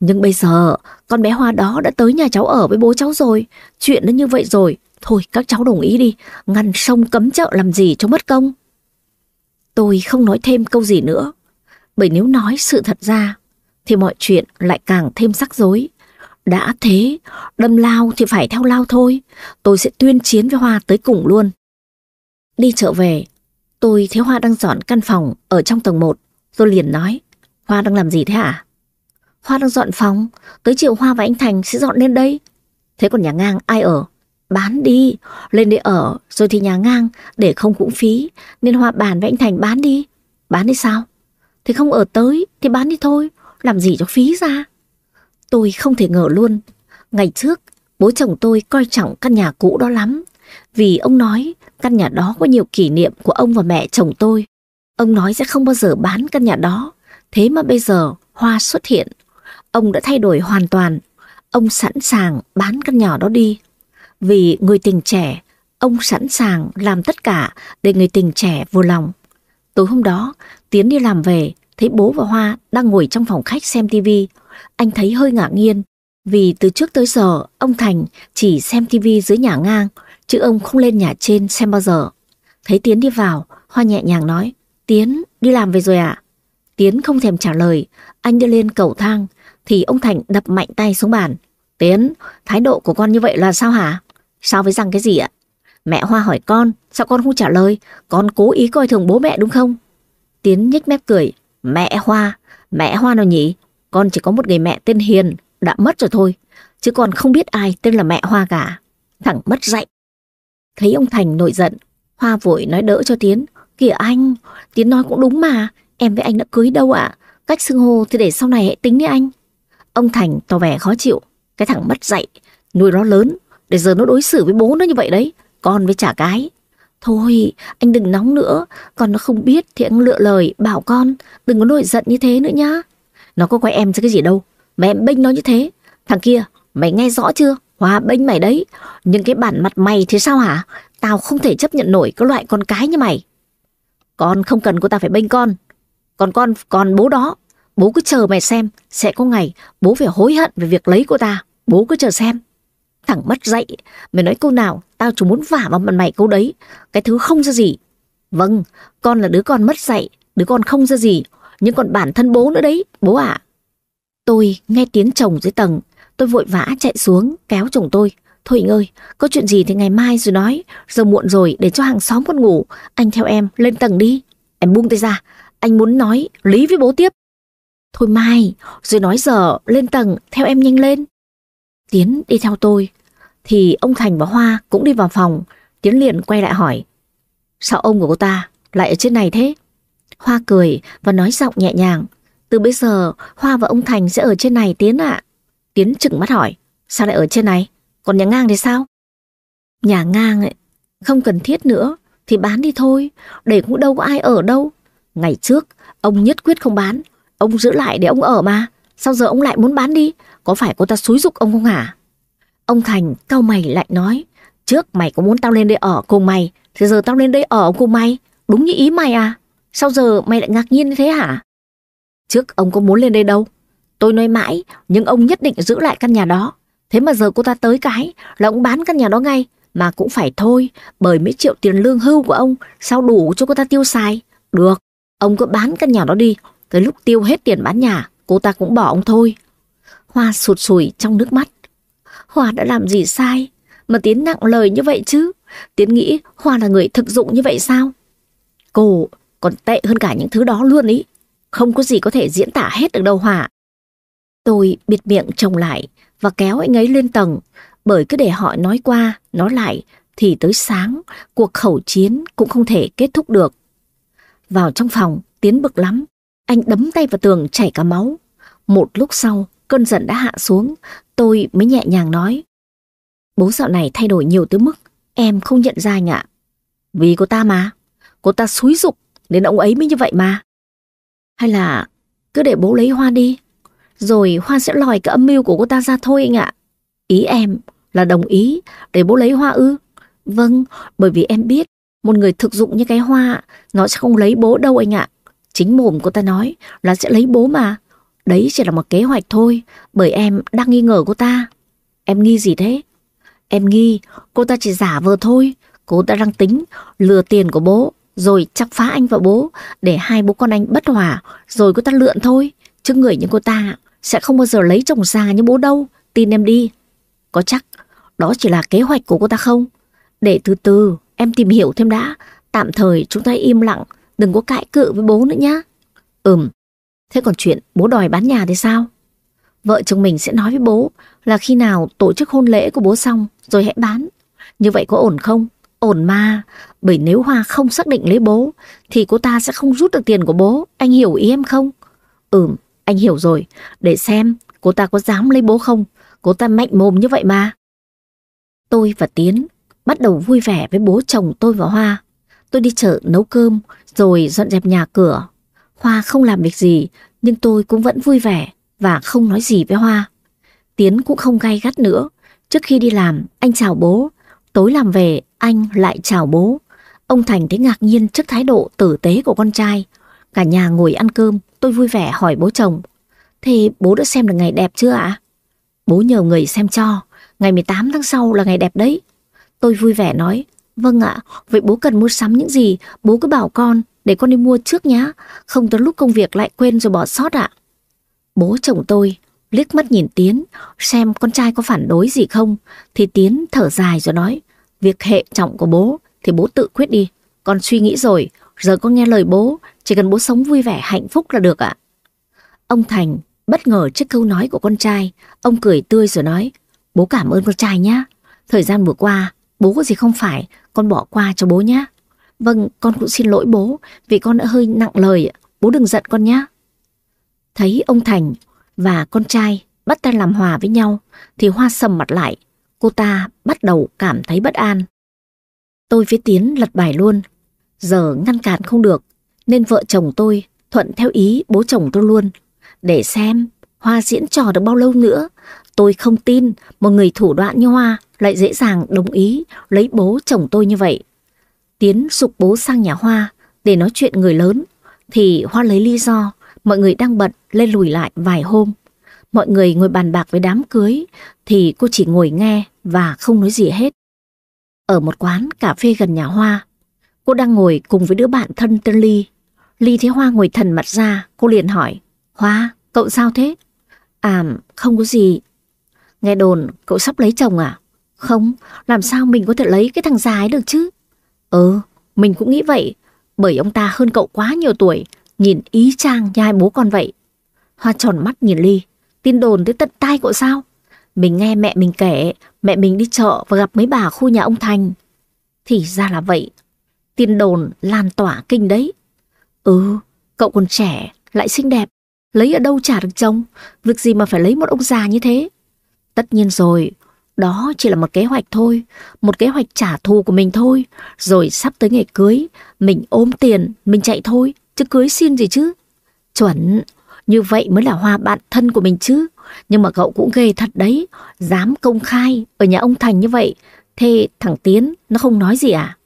Nhưng bây giờ con bé Hoa đó đã tới nhà cháu ở với bố cháu rồi. Chuyện nó như vậy rồi. Thôi các cháu đồng ý đi, ngăn sông cấm chợ làm gì cho mất công. Tôi không nói thêm câu gì nữa. Bởi nếu nói sự thật ra thì mọi chuyện lại càng thêm rắc rối. Đã thế, đâm lao thì phải theo lao thôi, tôi sẽ tuyên chiến với Hoa tới cùng luôn. Đi chợ về, tôi thấy Hoa đang dọn căn phòng ở trong tầng 1, tôi liền nói, Hoa đang làm gì thế hả? Hoa đang dọn phòng, tới chiều Hoa và anh Thành sẽ dọn lên đây. Thế còn nhà ngang ai ở? Bán đi, lên để ở, rồi thì nhà ngang để không cũng phí, nên Hoa bàn với anh Thành bán đi. Bán đi sao? Thì không ở tới, thì bán đi thôi, làm gì cho phí ra. Tôi không thể ngờ luôn, ngày trước bố chồng tôi coi trọng căn nhà cũ đó lắm, vì ông nói căn nhà đó có nhiều kỷ niệm của ông và mẹ chồng tôi. Ông nói sẽ không bao giờ bán căn nhà đó, thế mà bây giờ Hoa xuất hiện. Ông đã thay đổi hoàn toàn, ông sẵn sàng bán căn nhà đó đi. Vì người tình trẻ, ông sẵn sàng làm tất cả để người tình trẻ vừa lòng. Tối hôm đó, Tiến đi làm về, thấy bố và Hoa đang ngồi trong phòng khách xem tivi. Anh thấy hơi ngạc nhiên, vì từ trước tới giờ ông Thành chỉ xem tivi dưới nhà ngang, chứ ông không lên nhà trên xem bao giờ. Thấy Tiến đi vào, Hoa nhẹ nhàng nói, Tiến, đi làm về rồi ạ? Tiến không thèm trả lời, anh đưa lên cầu thang, thì ông Thành đập mạnh tay xuống bàn. Tiến, thái độ của con như vậy là sao hả? Sao với rằng cái gì ạ? Mẹ Hoa hỏi con, sao con không trả lời? Con cố ý coi thường bố mẹ đúng không? Tiến nhếch mép cười. Mẹ Hoa, mẹ Hoa nào nhỉ? Con chỉ có một người mẹ tên Hiền, đã mất rồi thôi. Chứ còn không biết ai tên là mẹ Hoa cả. Thẳng mất dạy. Thấy ông Thành nổi giận, Hoa vội nói đỡ cho Tiến. Kìa anh, Tiến nói cũng đúng mà, em với anh đã cưới đâu ạ? Cách xưng hô thì để sau này hãy tính đi anh. Ông Thành tỏ vẻ khó chịu, cái thằng mất dạy, nuôi nó lớn, để giờ nó đối xử với bố nó như vậy đấy, con với chả cái. Thôi, anh đừng nóng nữa, con nó không biết thì anh lựa lời bảo con, đừng có nổi giận như thế nữa nhá. Nó có quay em chứ cái gì đâu, mà em bênh nó như thế. Thằng kia, mày nghe rõ chưa? hòa bênh mày đấy, nhưng cái bản mặt mày thì sao hả? Tao không thể chấp nhận nổi cái loại con cái như mày. Con không cần cô ta phải bênh con, còn con còn bố đó, bố cứ chờ mày xem, sẽ có ngày bố phải hối hận về việc lấy cô ta, bố cứ chờ xem. Thằng mất dạy, mày nói câu nào, tao chỉ muốn vả vào mặt mày câu đấy, cái thứ không ra gì. Vâng, con là đứa con mất dạy, đứa con không ra gì, nhưng còn bản thân bố nữa đấy, bố ạ. Tôi nghe tiếng chồng dưới tầng, tôi vội vã chạy xuống, kéo chồng tôi. Thôi anh ơi, có chuyện gì thì ngày mai rồi nói, giờ muộn rồi để cho hàng xóm con ngủ, anh theo em lên tầng đi. Em buông tay ra, anh muốn nói lý với bố tiếp. Thôi mai, rồi nói giờ, lên tầng, theo em nhanh lên. Tiến đi theo tôi, thì ông Thành và Hoa cũng đi vào phòng. Tiến liền quay lại hỏi, sao ông của cô ta lại ở trên này thế? Hoa cười và nói giọng nhẹ nhàng, từ bây giờ Hoa và ông Thành sẽ ở trên này Tiến ạ. Tiến trừng mắt hỏi, sao lại ở trên này? Còn nhà ngang thì sao? Nhà ngang ấy, không cần thiết nữa, thì bán đi thôi, để cũng đâu có ai ở đâu. Ngày trước, ông nhất quyết không bán, ông giữ lại để ông ở mà. Sao giờ ông lại muốn bán đi? Có phải cô ta xúi dục ông không hả? Ông Thành cau mày lại nói, trước mày có muốn tao lên đây ở cùng mày, thì giờ tao lên đây ở cùng mày, đúng như ý mày à? Sao giờ mày lại ngạc nhiên như thế hả? Trước ông có muốn lên đây đâu, tôi nói mãi, nhưng ông nhất định giữ lại căn nhà đó. Thế mà giờ cô ta tới cái là ông bán căn nhà đó ngay, mà cũng phải thôi, bởi mấy triệu tiền lương hưu của ông, sao đủ cho cô ta tiêu xài? Được, ông cứ bán căn nhà đó đi, tới lúc tiêu hết tiền bán nhà, cô ta cũng bỏ ông thôi. Hoa sụt sùi trong nước mắt. Hoa đã làm gì sai? Mà Tiến nặng lời như vậy chứ? Tiến nghĩ Hoa là người thực dụng như vậy sao? Cô còn tệ hơn cả những thứ đó luôn ý. Không có gì có thể diễn tả hết được đâu Hoa. Tôi bịt miệng chồng lại và kéo anh ấy lên tầng. Bởi cứ để họ nói qua, nói lại thì tới sáng cuộc khẩu chiến cũng không thể kết thúc được. Vào trong phòng, Tiến bực lắm. Anh đấm tay vào tường chảy cả máu. Một lúc sau, cơn giận đã hạ xuống, tôi mới nhẹ nhàng nói. Bố dạo này thay đổi nhiều tới mức em không nhận ra anh ạ. Vì cô ta mà, cô ta xúi dục nên ông ấy mới như vậy mà. Hay là cứ để bố lấy Hoa đi, rồi Hoa sẽ lòi cái âm mưu của cô ta ra thôi anh ạ. Ý em là đồng ý để bố lấy Hoa ư. Vâng, bởi vì em biết một người thực dụng như cái Hoa nó sẽ không lấy bố đâu anh ạ. Chính mồm cô ta nói là sẽ lấy bố mà. Đấy chỉ là một kế hoạch thôi, bởi em đang nghi ngờ cô ta. Em nghi gì thế? Em nghi cô ta chỉ giả vờ thôi, cô ta đang tính lừa tiền của bố, rồi chọc phá anh và bố, để hai bố con anh bất hòa, rồi cô ta lượn thôi. Chứ người như cô ta sẽ không bao giờ lấy chồng già như bố đâu, tin em đi. Có chắc đó chỉ là kế hoạch của cô ta không? Để từ từ em tìm hiểu thêm đã, tạm thời chúng ta im lặng, đừng có cãi cự với bố nữa nhá. Ừm, thế còn chuyện bố đòi bán nhà thì sao? Vợ chồng mình sẽ nói với bố là khi nào tổ chức hôn lễ của bố xong rồi hãy bán. Như vậy có ổn không? Ổn mà, bởi nếu Hoa không xác định lấy bố thì cô ta sẽ không rút được tiền của bố, anh hiểu ý em không? Ừm, anh hiểu rồi, để xem cô ta có dám lấy bố không, cô ta mạnh mồm như vậy mà. Tôi và Tiến bắt đầu vui vẻ với bố chồng tôi và Hoa. Tôi đi chợ nấu cơm, rồi dọn dẹp nhà cửa. Hoa không làm việc gì, nhưng tôi cũng vẫn vui vẻ và không nói gì với Hoa. Tiến cũng không gay gắt nữa, Trước khi đi làm, anh chào bố. Tối làm về, anh lại chào bố. Ông Thành thấy ngạc nhiên trước thái độ tử tế của con trai. Cả nhà ngồi ăn cơm, tôi vui vẻ hỏi bố chồng. Thế bố đã xem được ngày đẹp chưa ạ? Bố nhờ người xem cho, ngày 18 tháng sau là ngày đẹp đấy. Tôi vui vẻ nói, vâng ạ, vậy bố cần mua sắm những gì, bố cứ bảo con, để con đi mua trước nhá, không tới lúc công việc lại quên rồi bỏ sót ạ. Bố chồng tôi liếc mắt nhìn Tiến, xem con trai có phản đối gì không, thì Tiến thở dài rồi nói, việc hệ trọng của bố thì bố tự quyết đi, con suy nghĩ rồi, giờ con nghe lời bố, chỉ cần bố sống vui vẻ hạnh phúc là được ạ. Ông Thành bất ngờ trước câu nói của con trai, ông cười tươi rồi nói, bố cảm ơn con trai nhá, thời gian vừa qua, bố có gì không phải, con bỏ qua cho bố nhá. Vâng, con cũng xin lỗi bố, vì con đã hơi nặng lời, bố đừng giận con nhé Thấy ông Thành và con trai bắt tay làm hòa với nhau, thì Hoa sầm mặt lại, cô ta bắt đầu cảm thấy bất an. Tôi với Tiến lật bài luôn, giờ ngăn cản không được, nên vợ chồng tôi thuận theo ý bố chồng tôi luôn. Để xem Hoa diễn trò được bao lâu nữa, tôi không tin một người thủ đoạn như Hoa lại dễ dàng đồng ý lấy bố chồng tôi như vậy. Tiến sục bố sang nhà Hoa để nói chuyện người lớn, thì Hoa lấy lý do mọi người đang bận lên lùi lại vài hôm. Mọi người ngồi bàn bạc với đám cưới thì cô chỉ ngồi nghe và không nói gì hết. Ở một quán cà phê gần nhà Hoa, cô đang ngồi cùng với đứa bạn thân tên Ly. Ly thấy Hoa ngồi thần mặt ra, cô liền hỏi, Hoa, cậu sao thế? À, không có gì. Nghe đồn, cậu sắp lấy chồng à? Không, làm sao mình có thể lấy cái thằng già ấy được chứ? Ừ, mình cũng nghĩ vậy, bởi ông ta hơn cậu quá nhiều tuổi, nhìn ý chang nhai bố con vậy. Hoa tròn mắt nhìn Ly, tin đồn tới tận tai cậu sao? Mình nghe mẹ mình kể, mẹ mình đi chợ và gặp mấy bà khu nhà ông Thành. Thì ra là vậy, tin đồn lan tỏa kinh đấy. Ừ, cậu còn trẻ, lại xinh đẹp, lấy ở đâu trả được chồng, việc gì mà phải lấy một ông già như thế. Tất nhiên rồi, đó chỉ là một kế hoạch thôi, một kế hoạch trả thù của mình thôi. Rồi sắp tới ngày cưới, mình ôm tiền, mình chạy thôi, chứ cưới xin gì chứ. Chuẩn, như vậy mới là hoa bạn thân của mình chứ. Nhưng mà cậu cũng ghê thật đấy, dám công khai ở nhà ông Thành như vậy. Thế thằng Tiến nó không nói gì à?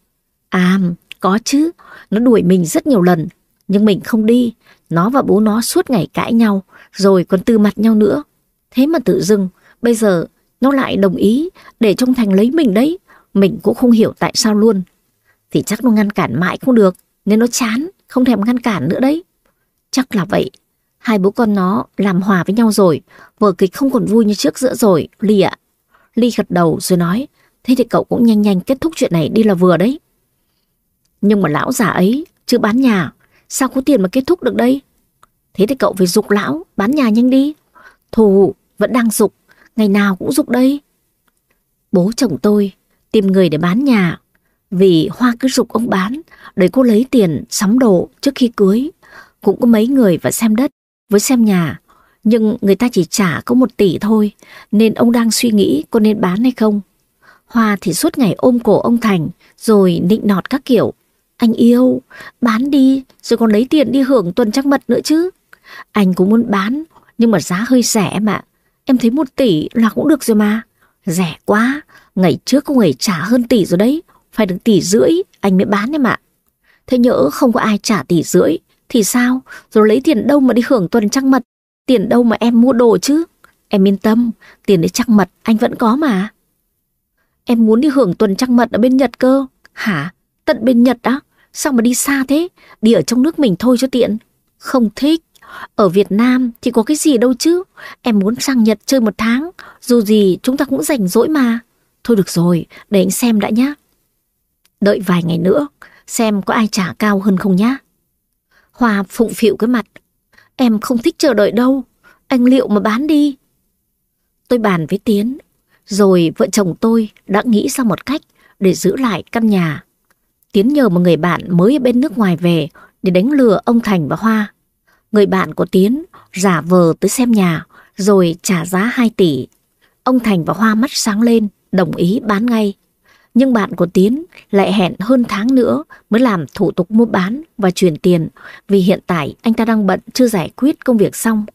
À, có chứ, nó đuổi mình rất nhiều lần, nhưng mình không đi. Nó và bố nó suốt ngày cãi nhau, rồi còn từ mặt nhau nữa. Thế mà tự dưng, bây giờ nó lại đồng ý để trong Thành lấy mình đấy. Mình cũng không hiểu tại sao luôn. Thì chắc nó ngăn cản mãi không được, nên nó chán, không thèm ngăn cản nữa đấy. Chắc là vậy. Hai bố con nó làm hòa với nhau rồi, vở kịch không còn vui như trước giữa rồi, Ly ạ. Ly gật đầu rồi nói, thế thì cậu cũng nhanh nhanh kết thúc chuyện này đi là vừa đấy. Nhưng mà lão già ấy chưa bán nhà, sao có tiền mà kết thúc được đây? Thế thì cậu phải dục lão, bán nhà nhanh đi. Thù vẫn đang dục, ngày nào cũng rục đây. Bố chồng tôi tìm người để bán nhà, vì Hoa cứ rục ông bán, để cô lấy tiền sắm đồ trước khi cưới. Cũng có mấy người vào xem đất với xem nhà, nhưng người ta chỉ trả có một tỷ thôi, nên ông đang suy nghĩ có nên bán hay không. Hoa thì suốt ngày ôm cổ ông Thành, rồi nịnh nọt các kiểu. Anh yêu, bán đi, rồi còn lấy tiền đi hưởng tuần trăng mật nữa chứ. Anh cũng muốn bán, nhưng mà giá hơi rẻ mà. Em thấy một tỷ là cũng được rồi mà. Rẻ quá, ngày trước cô người trả hơn tỷ rồi đấy. Phải được tỷ rưỡi, anh mới bán em ạ. Thế nhỡ không có ai trả tỷ rưỡi, thì sao? Rồi lấy tiền đâu mà đi hưởng tuần trăng mật? Tiền đâu mà em mua đồ chứ? Em yên tâm, tiền để trăng mật anh vẫn có mà. Em muốn đi hưởng tuần trăng mật ở bên Nhật cơ. Hả? Tận bên Nhật á? Sao mà đi xa thế? Đi ở trong nước mình thôi cho tiện. Không thích. Ở Việt Nam thì có cái gì đâu chứ. Em muốn sang Nhật chơi một tháng. Dù gì chúng ta cũng rảnh rỗi mà. Thôi được rồi, để anh xem đã nhá. Đợi vài ngày nữa, xem có ai trả cao hơn không nhá. Hòa phụng phịu cái mặt. Em không thích chờ đợi đâu. Anh liệu mà bán đi. Tôi bàn với Tiến. Rồi vợ chồng tôi đã nghĩ ra một cách để giữ lại căn nhà. Tiến nhờ một người bạn mới ở bên nước ngoài về để đánh lừa ông Thành và Hoa. Người bạn của Tiến giả vờ tới xem nhà rồi trả giá 2 tỷ. Ông Thành và Hoa mắt sáng lên, đồng ý bán ngay. Nhưng bạn của Tiến lại hẹn hơn tháng nữa mới làm thủ tục mua bán và chuyển tiền vì hiện tại anh ta đang bận chưa giải quyết công việc xong.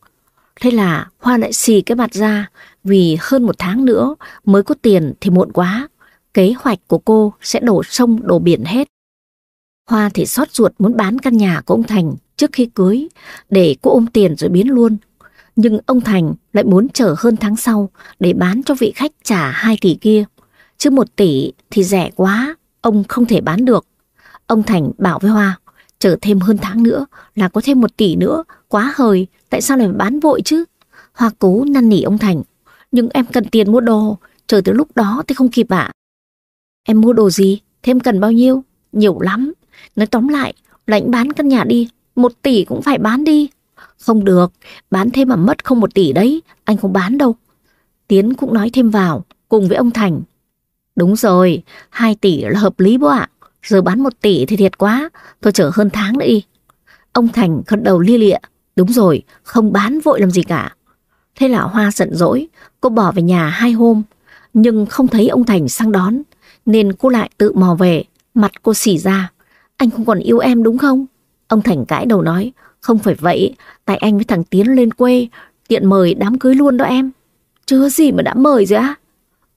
Thế là Hoa lại xì cái mặt ra vì hơn một tháng nữa mới có tiền thì muộn quá. Kế hoạch của cô sẽ đổ sông đổ biển hết. Hoa thì xót ruột muốn bán căn nhà của ông Thành trước khi cưới để cô ôm tiền rồi biến luôn. Nhưng ông Thành lại muốn chờ hơn tháng sau để bán cho vị khách trả 2 tỷ kia. Chứ 1 tỷ thì rẻ quá, ông không thể bán được. Ông Thành bảo với Hoa, chờ thêm hơn tháng nữa là có thêm 1 tỷ nữa, quá hời, tại sao lại bán vội chứ? Hoa cố năn nỉ ông Thành, nhưng em cần tiền mua đồ, chờ tới lúc đó thì không kịp ạ. Em mua đồ gì? Thêm cần bao nhiêu? Nhiều lắm. Nói tóm lại, lãnh bán căn nhà đi, một tỷ cũng phải bán đi. Không được, bán thêm mà mất không một tỷ đấy, anh không bán đâu. Tiến cũng nói thêm vào, cùng với ông Thành. Đúng rồi, hai tỷ là hợp lý bố ạ. Giờ bán một tỷ thì thiệt quá, tôi chờ hơn tháng nữa đi. Ông Thành gật đầu lia lịa. Đúng rồi, không bán vội làm gì cả. Thế là Hoa giận dỗi, cô bỏ về nhà hai hôm, nhưng không thấy ông Thành sang đón, nên cô lại tự mò về, mặt cô xỉ ra. Anh không còn yêu em đúng không? Ông Thành cãi đầu nói, không phải vậy, tại anh với thằng Tiến lên quê, tiện mời đám cưới luôn đó em. Chưa gì mà đã mời rồi á?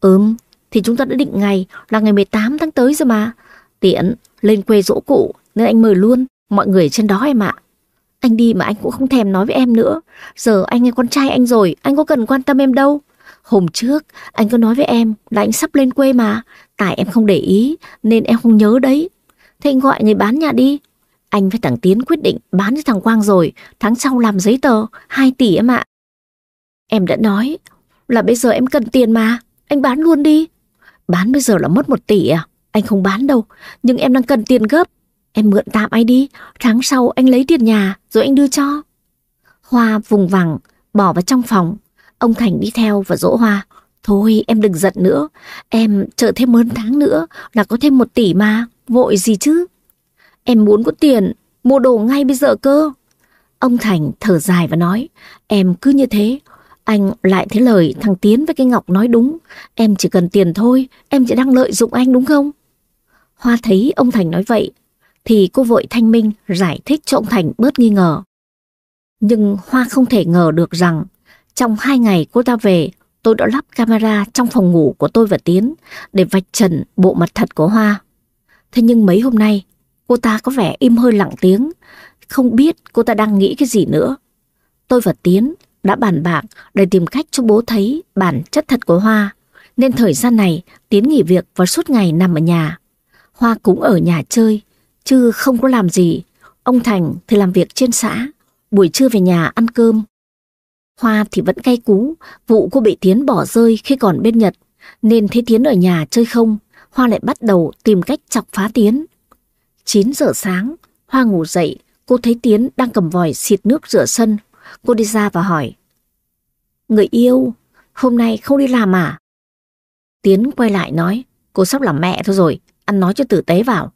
Ừm, thì chúng ta đã định ngày là ngày 18 tháng tới rồi mà. Tiện, lên quê dỗ cụ, nên anh mời luôn, mọi người trên đó em ạ. Anh đi mà anh cũng không thèm nói với em nữa. Giờ anh là con trai anh rồi, anh có cần quan tâm em đâu. Hôm trước, anh có nói với em là anh sắp lên quê mà. Tại em không để ý, nên em không nhớ đấy. Thế anh gọi người bán nhà đi. Anh với thằng Tiến quyết định bán cho thằng Quang rồi, tháng sau làm giấy tờ, 2 tỷ em ạ. Em đã nói là bây giờ em cần tiền mà, anh bán luôn đi. Bán bây giờ là mất 1 tỷ à? Anh không bán đâu, nhưng em đang cần tiền gấp. Em mượn tạm ai đi, tháng sau anh lấy tiền nhà rồi anh đưa cho. Hoa vùng vằng, bỏ vào trong phòng. Ông Thành đi theo và dỗ Hoa. Thôi em đừng giận nữa, em chờ thêm hơn tháng nữa là có thêm một tỷ mà, vội gì chứ. Em muốn có tiền, mua đồ ngay bây giờ cơ. Ông Thành thở dài và nói, em cứ như thế. Anh lại thấy lời thằng Tiến với cái Ngọc nói đúng. Em chỉ cần tiền thôi, em chỉ đang lợi dụng anh đúng không? Hoa thấy ông Thành nói vậy, thì cô vội thanh minh giải thích cho ông Thành bớt nghi ngờ. Nhưng Hoa không thể ngờ được rằng trong hai ngày cô ta về, tôi đã lắp camera trong phòng ngủ của tôi và Tiến để vạch trần bộ mặt thật của Hoa. Thế nhưng mấy hôm nay, cô ta có vẻ im hơi lặng tiếng, không biết cô ta đang nghĩ cái gì nữa. Tôi và Tiến đã bàn bạc để tìm cách cho bố thấy bản chất thật của Hoa, nên thời gian này Tiến nghỉ việc và suốt ngày nằm ở nhà. Hoa cũng ở nhà chơi, chứ không có làm gì. Ông Thành thì làm việc trên xã, buổi trưa về nhà ăn cơm. Hoa thì vẫn cay cú, vụ cô bị Tiến bỏ rơi khi còn bên Nhật, nên thấy Tiến ở nhà chơi không, Hoa lại bắt đầu tìm cách chọc phá Tiến. 9 giờ sáng, Hoa ngủ dậy, cô thấy Tiến đang cầm vòi xịt nước rửa sân. Cô đi ra và hỏi. Người yêu, hôm nay không đi làm à? Tiến quay lại nói, cô sắp làm mẹ thôi rồi, ăn nói cho tử tế vào.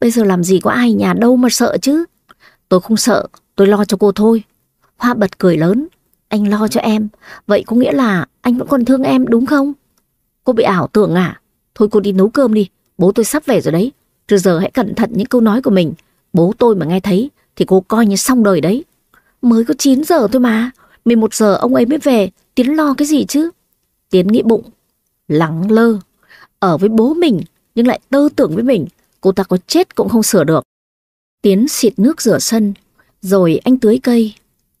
Bây giờ làm gì có ai nhà đâu mà sợ chứ. Tôi không sợ, tôi lo cho cô thôi. Hoa bật cười lớn. Anh lo cho em, vậy có nghĩa là anh vẫn còn thương em đúng không? Cô bị ảo tưởng à? Thôi cô đi nấu cơm đi, bố tôi sắp về rồi đấy. Từ giờ hãy cẩn thận những câu nói của mình. Bố tôi mà nghe thấy thì cô coi như xong đời đấy. Mới có 9 giờ thôi mà, 11 giờ ông ấy mới về, Tiến lo cái gì chứ? Tiến nghĩ bụng, lắng lơ, ở với bố mình nhưng lại tơ tưởng với mình, cô ta có chết cũng không sửa được. Tiến xịt nước rửa sân, rồi anh tưới cây,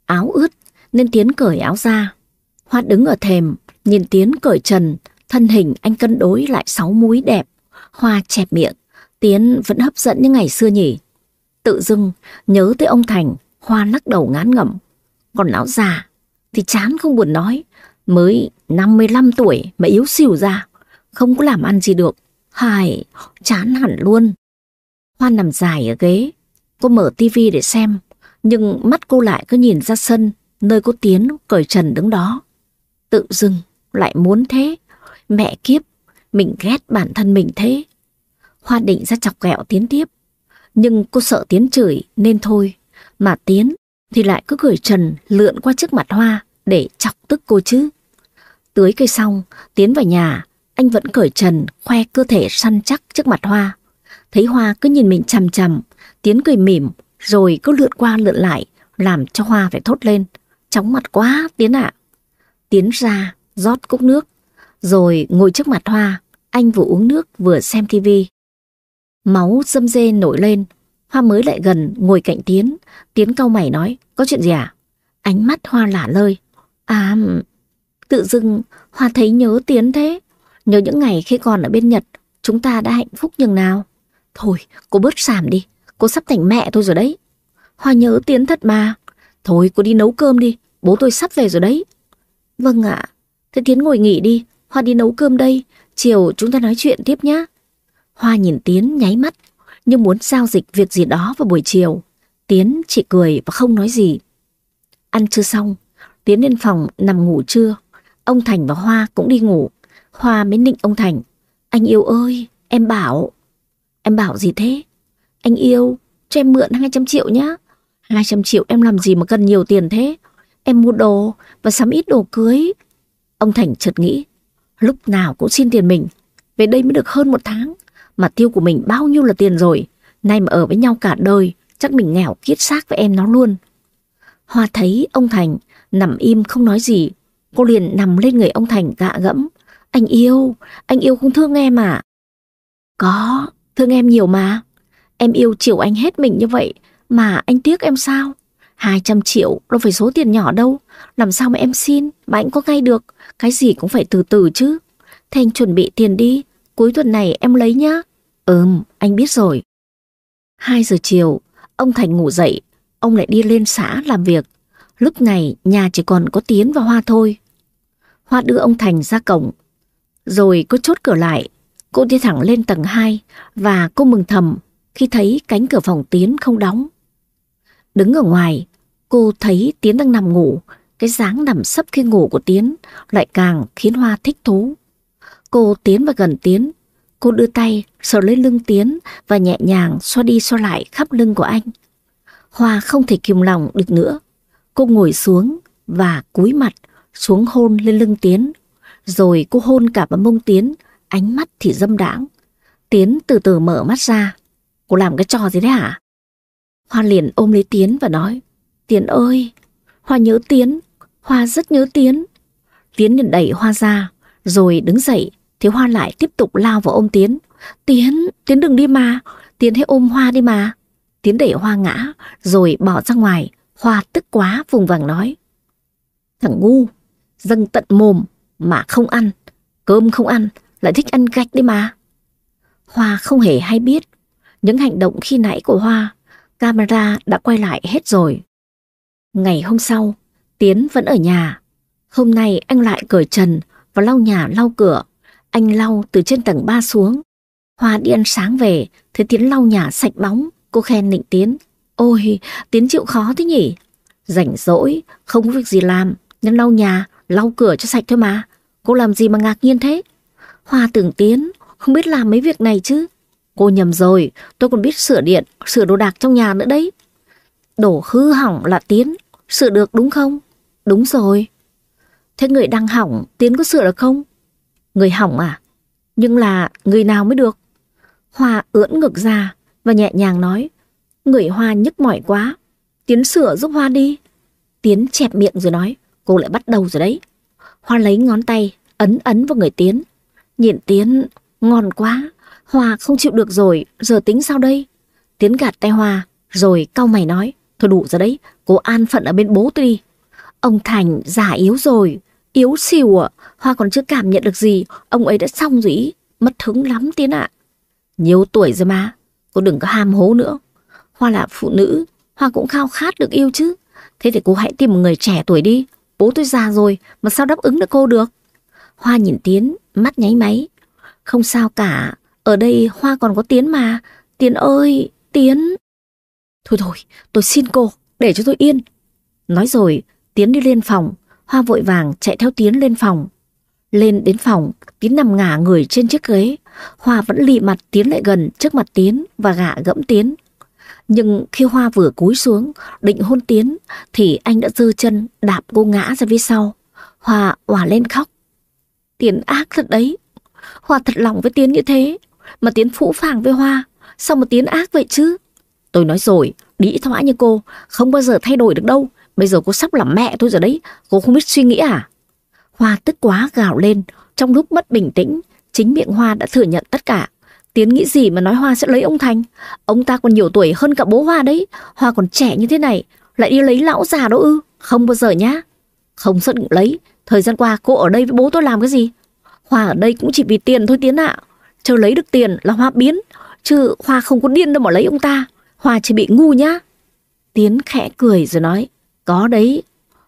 áo ướt nên Tiến cởi áo ra. Hoa đứng ở thềm, nhìn Tiến cởi trần, thân hình anh cân đối lại sáu múi đẹp. Hoa chẹp miệng, Tiến vẫn hấp dẫn như ngày xưa nhỉ. Tự dưng, nhớ tới ông Thành, Hoa lắc đầu ngán ngẩm. Còn lão già, thì chán không buồn nói, mới 55 tuổi mà yếu xìu ra, không có làm ăn gì được. hài chán hẳn luôn. Hoa nằm dài ở ghế, cô mở tivi để xem, nhưng mắt cô lại cứ nhìn ra sân, nơi cô Tiến cởi trần đứng đó. Tự dưng, lại muốn thế. Mẹ kiếp, mình ghét bản thân mình thế. Hoa định ra chọc ghẹo Tiến tiếp, nhưng cô sợ Tiến chửi nên thôi. Mà Tiến thì lại cứ gửi trần lượn qua trước mặt Hoa để chọc tức cô chứ. Tưới cây xong, Tiến vào nhà, anh vẫn cởi trần, khoe cơ thể săn chắc trước mặt Hoa. Thấy Hoa cứ nhìn mình chằm chằm, Tiến cười mỉm, rồi cứ lượn qua lượn lại, làm cho Hoa phải thốt lên. Chóng mặt quá Tiến ạ. Tiến ra, rót cốc nước, rồi ngồi trước mặt Hoa, anh vừa uống nước vừa xem tivi. Máu dâm dê nổi lên, Hoa mới lại gần ngồi cạnh Tiến, Tiến cau mày nói, có chuyện gì à? Ánh mắt Hoa lả lơi. À, tự dưng Hoa thấy nhớ Tiến thế, nhớ những ngày khi còn ở bên Nhật, chúng ta đã hạnh phúc nhường nào. Thôi, cô bớt sàm đi, cô sắp thành mẹ tôi rồi đấy. Hoa nhớ Tiến thật mà. Thôi cô đi nấu cơm đi, bố tôi sắp về rồi đấy. Vâng ạ, thế Tiến ngồi nghỉ đi, Hoa đi nấu cơm đây, chiều chúng ta nói chuyện tiếp nhé. Hoa nhìn Tiến nháy mắt, như muốn giao dịch việc gì đó vào buổi chiều. Tiến chỉ cười và không nói gì. Ăn chưa xong, Tiến lên phòng nằm ngủ trưa. Ông Thành và Hoa cũng đi ngủ. Hoa mới nịnh ông Thành. Anh yêu ơi, em bảo. Em bảo gì thế? Anh yêu, cho em mượn 200 triệu nhá. 200 triệu em làm gì mà cần nhiều tiền thế? Em mua đồ và sắm ít đồ cưới. Ông Thành chợt nghĩ, lúc nào cũng xin tiền mình. Về đây mới được hơn một tháng, mà tiêu của mình bao nhiêu là tiền rồi. Nay mà ở với nhau cả đời, chắc mình nghèo kiết xác với em nó luôn. Hoa thấy ông Thành nằm im không nói gì. Cô liền nằm lên người ông Thành gạ gẫm. Anh yêu, anh yêu không thương em à? Có, thương em nhiều mà. Em yêu chiều anh hết mình như vậy, mà anh tiếc em sao? 200 triệu đâu phải số tiền nhỏ đâu. Làm sao mà em xin mà anh có ngay được. Cái gì cũng phải từ từ chứ. Thế anh chuẩn bị tiền đi. Cuối tuần này em lấy nhá. Ừm, anh biết rồi. 2 giờ chiều, ông Thành ngủ dậy. Ông lại đi lên xã làm việc. Lúc này nhà chỉ còn có Tiến và Hoa thôi. Hoa đưa ông Thành ra cổng. Rồi cô chốt cửa lại. Cô đi thẳng lên tầng 2 và cô mừng thầm khi thấy cánh cửa phòng Tiến không đóng. Đứng ở ngoài, cô thấy Tiến đang nằm ngủ, cái dáng nằm sấp khi ngủ của Tiến lại càng khiến Hoa thích thú. Cô tiến vào gần Tiến, cô đưa tay sờ lên lưng Tiến và nhẹ nhàng xoa đi xoa lại khắp lưng của anh. Hoa không thể kiềm lòng được nữa. Cô ngồi xuống và cúi mặt xuống hôn lên lưng Tiến. Rồi cô hôn cả vào mông Tiến, ánh mắt thì dâm đãng. Tiến từ từ mở mắt ra. Cô làm cái trò gì đấy hả? Hoa liền ôm lấy Tiến và nói, Tiến ơi, Hoa nhớ Tiến, Hoa rất nhớ Tiến. Tiến liền đẩy Hoa ra, rồi đứng dậy, thì Hoa lại tiếp tục lao vào ôm Tiến. Tiến, Tiến đừng đi mà, Tiến hãy ôm Hoa đi mà. Tiến đẩy Hoa ngã, rồi bỏ ra ngoài, Hoa tức quá vùng vàng nói. Thằng ngu, dâng tận mồm mà không ăn, cơm không ăn, lại thích ăn gạch đi mà. Hoa không hề hay biết, những hành động khi nãy của Hoa Camera đã quay lại hết rồi. Ngày hôm sau, Tiến vẫn ở nhà. Hôm nay anh lại cởi trần và lau nhà lau cửa. Anh lau từ trên tầng 3 xuống. Hoa đi ăn sáng về, thấy Tiến lau nhà sạch bóng. Cô khen nịnh Tiến. Ôi, Tiến chịu khó thế nhỉ? Rảnh rỗi, không có việc gì làm, nên lau nhà, lau cửa cho sạch thôi mà. Cô làm gì mà ngạc nhiên thế? Hoa tưởng Tiến, không biết làm mấy việc này chứ. Cô nhầm rồi, tôi còn biết sửa điện, sửa đồ đạc trong nhà nữa đấy. Đổ hư hỏng là Tiến, sửa được đúng không? Đúng rồi. Thế người đang hỏng, Tiến có sửa được không? Người hỏng à? Nhưng là người nào mới được? Hoa ưỡn ngực ra và nhẹ nhàng nói, người Hoa nhức mỏi quá, Tiến sửa giúp Hoa đi. Tiến chẹp miệng rồi nói, cô lại bắt đầu rồi đấy. Hoa lấy ngón tay, ấn ấn vào người Tiến. Nhìn Tiến, ngon quá, Hoa không chịu được rồi, giờ tính sao đây? Tiến gạt tay Hoa, rồi cau mày nói, thôi đủ rồi đấy, cô an phận ở bên bố tôi đi. Ông Thành già yếu rồi, yếu xìu ạ, Hoa còn chưa cảm nhận được gì, ông ấy đã xong rồi ý, mất hứng lắm Tiến ạ. Nhiều tuổi rồi mà, cô đừng có ham hố nữa. Hoa là phụ nữ, Hoa cũng khao khát được yêu chứ. Thế thì cô hãy tìm một người trẻ tuổi đi, bố tôi già rồi mà sao đáp ứng được cô được. Hoa nhìn Tiến, mắt nháy máy. Không sao cả, ở đây Hoa còn có Tiến mà. Tiến ơi, Tiến. Thôi thôi, tôi xin cô, để cho tôi yên. Nói rồi, Tiến đi lên phòng. Hoa vội vàng chạy theo Tiến lên phòng. Lên đến phòng, Tiến nằm ngả người trên chiếc ghế. Hoa vẫn lì mặt Tiến lại gần trước mặt Tiến và gạ gẫm Tiến. Nhưng khi Hoa vừa cúi xuống, định hôn Tiến, thì anh đã dư chân đạp cô ngã ra phía sau. Hoa òa lên khóc. Tiến ác thật đấy. Hoa thật lòng với Tiến như thế. Mà Tiến phũ phàng với Hoa Sao mà Tiến ác vậy chứ Tôi nói rồi Đĩ thoã như cô Không bao giờ thay đổi được đâu bây giờ cô sắp làm mẹ tôi rồi đấy, cô không biết suy nghĩ à? Hoa tức quá gào lên, trong lúc mất bình tĩnh, chính miệng Hoa đã thừa nhận tất cả. Tiến nghĩ gì mà nói Hoa sẽ lấy ông Thành? Ông ta còn nhiều tuổi hơn cả bố Hoa đấy. Hoa còn trẻ như thế này, lại đi lấy lão già đó ư? Không bao giờ nhá. Không xác định lấy, thời gian qua cô ở đây với bố tôi làm cái gì? Hoa ở đây cũng chỉ vì tiền thôi Tiến ạ. Chờ lấy được tiền là Hoa biến, chứ Hoa không có điên đâu mà lấy ông ta. Hoa chỉ bị ngu nhá. Tiến khẽ cười rồi nói, có đấy,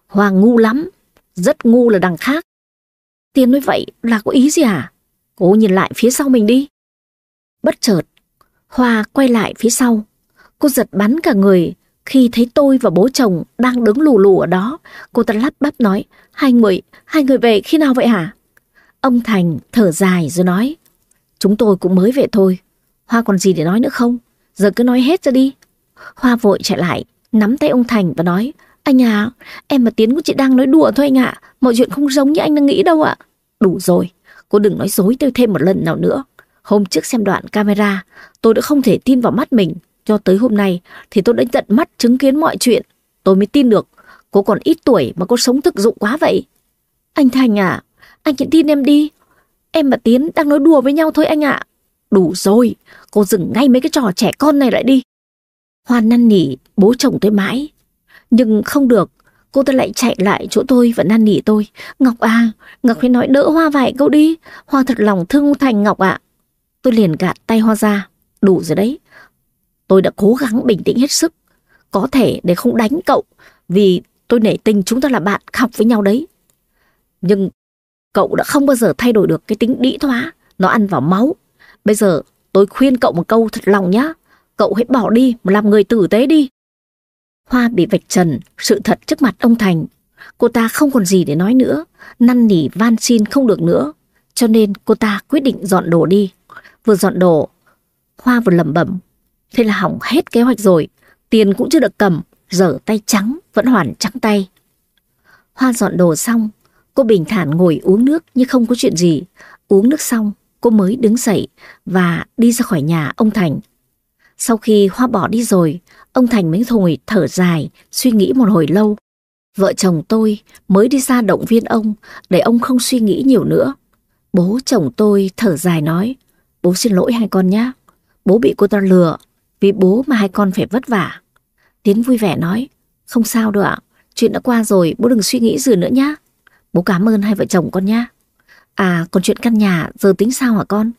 Hoa ngu lắm, rất ngu là đằng khác. Tiến nói vậy là có ý gì à? Cô nhìn lại phía sau mình đi. Bất chợt, Hoa quay lại phía sau. Cô giật bắn cả người khi thấy tôi và bố chồng đang đứng lù lù ở đó. Cô ta lắp bắp nói, hai người, hai người về khi nào vậy hả? Ông Thành thở dài rồi nói, chúng tôi cũng mới về thôi. Hoa còn gì để nói nữa không? Giờ cứ nói hết ra đi. Hoa vội chạy lại, nắm tay ông Thành và nói, anh à, em và Tiến của chị đang nói đùa thôi anh ạ. Mọi chuyện không giống như anh đang nghĩ đâu ạ. Đủ rồi, cô đừng nói dối tôi thêm một lần nào nữa. Hôm trước xem đoạn camera, tôi đã không thể tin vào mắt mình. Cho tới hôm nay thì tôi đã tận mắt chứng kiến mọi chuyện. Tôi mới tin được, cô còn ít tuổi mà cô sống thực dụng quá vậy. Anh Thành à, anh hãy tin em đi. Em và Tiến đang nói đùa với nhau thôi anh ạ. Đủ rồi, cô dừng ngay mấy cái trò trẻ con này lại đi. Hoan năn nỉ bố chồng tôi mãi. Nhưng không được, cô ta lại chạy lại chỗ tôi và năn nỉ tôi. Ngọc à, Ngọc hãy nói đỡ Hoa vài câu đi. Hoa thật lòng thương Thành Ngọc ạ. Tôi liền gạt tay Hoa ra. Đủ rồi đấy. Tôi đã cố gắng bình tĩnh hết sức. Có thể để không đánh cậu. Vì tôi nể tình chúng ta là bạn học với nhau đấy. Nhưng cậu đã không bao giờ thay đổi được cái tính đĩ thoá. Nó ăn vào máu. Bây giờ tôi khuyên cậu một câu thật lòng nhá. Cậu hãy bỏ đi mà làm người tử tế đi. Hoa bị vạch trần sự thật trước mặt ông Thành. Cô ta không còn gì để nói nữa, năn nỉ van xin không được nữa. Cho nên cô ta quyết định dọn đồ đi. Vừa dọn đồ, Hoa vừa lẩm bẩm. Thế là hỏng hết kế hoạch rồi, tiền cũng chưa được cầm, giờ tay trắng, vẫn hoàn trắng tay. Hoa dọn đồ xong, cô bình thản ngồi uống nước như không có chuyện gì. Uống nước xong, cô mới đứng dậy và đi ra khỏi nhà ông Thành. Sau khi Hoa bỏ đi rồi, ông Thành mới thổi thở dài, suy nghĩ một hồi lâu. Vợ chồng tôi mới đi ra động viên ông để ông không suy nghĩ nhiều nữa. Bố chồng tôi thở dài nói, bố xin lỗi hai con nhé. Bố bị cô ta lừa, vì bố mà hai con phải vất vả. Tiến vui vẻ nói, không sao đâu ạ, chuyện đã qua rồi, bố đừng suy nghĩ gì nữa nhé. Bố cảm ơn hai vợ chồng con nhé. À, còn chuyện căn nhà, giờ tính sao hả con?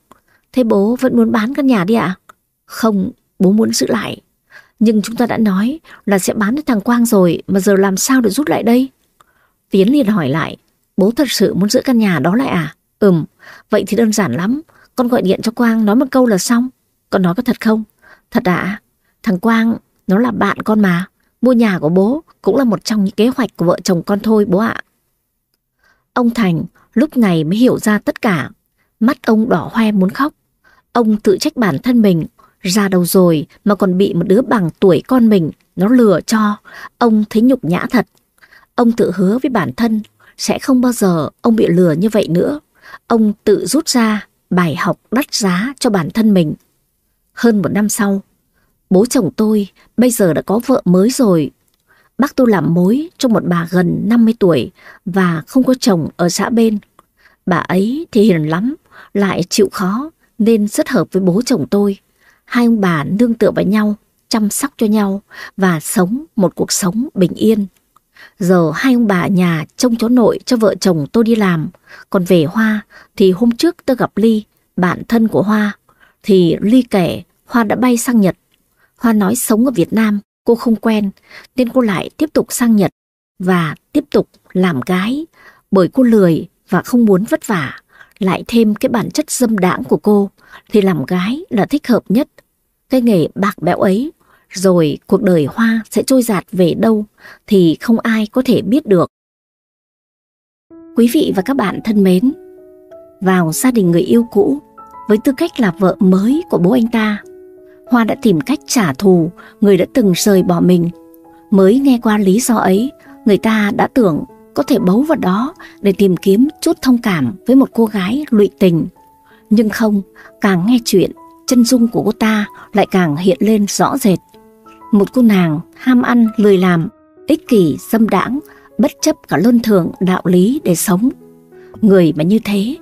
Thế bố vẫn muốn bán căn nhà đi ạ? Không, bố muốn giữ lại. Nhưng chúng ta đã nói là sẽ bán cho thằng Quang rồi mà giờ làm sao để rút lại đây? Tiến liền hỏi lại, bố thật sự muốn giữ căn nhà đó lại à? Ừm, vậy thì đơn giản lắm. Con gọi điện cho Quang nói một câu là xong. Con nói có thật không? Thật ạ, thằng Quang nó là bạn con mà. Mua nhà của bố cũng là một trong những kế hoạch của vợ chồng con thôi bố ạ. Ông Thành lúc này mới hiểu ra tất cả. Mắt ông đỏ hoe muốn khóc. Ông tự trách bản thân mình ra đầu rồi mà còn bị một đứa bằng tuổi con mình nó lừa cho, ông thấy nhục nhã thật. Ông tự hứa với bản thân sẽ không bao giờ ông bị lừa như vậy nữa. Ông tự rút ra bài học đắt giá cho bản thân mình. Hơn một năm sau, bố chồng tôi bây giờ đã có vợ mới rồi. Bác tôi làm mối cho một bà gần 50 tuổi và không có chồng ở xã bên. Bà ấy thì hiền lắm, lại chịu khó nên rất hợp với bố chồng tôi hai ông bà nương tựa vào nhau, chăm sóc cho nhau và sống một cuộc sống bình yên. Giờ hai ông bà nhà trông cháu nội cho vợ chồng tôi đi làm, còn về Hoa thì hôm trước tôi gặp Ly, bạn thân của Hoa, thì Ly kể Hoa đã bay sang Nhật. Hoa nói sống ở Việt Nam cô không quen, nên cô lại tiếp tục sang Nhật và tiếp tục làm gái bởi cô lười và không muốn vất vả. Lại thêm cái bản chất dâm đãng của cô thì làm gái là thích hợp nhất. Cái nghề bạc bẽo ấy, rồi cuộc đời Hoa sẽ trôi giạt về đâu thì không ai có thể biết được. Quý vị và các bạn thân mến, vào gia đình người yêu cũ với tư cách là vợ mới của bố anh ta, Hoa đã tìm cách trả thù người đã từng rời bỏ mình. Mới nghe qua lý do ấy, người ta đã tưởng có thể bấu vào đó để tìm kiếm chút thông cảm với một cô gái lụy tình. Nhưng không, càng nghe chuyện, chân dung của cô ta lại càng hiện lên rõ rệt. Một cô nàng ham ăn, lười làm, ích kỷ, dâm đãng, bất chấp cả luân thường đạo lý để sống. Người mà như thế,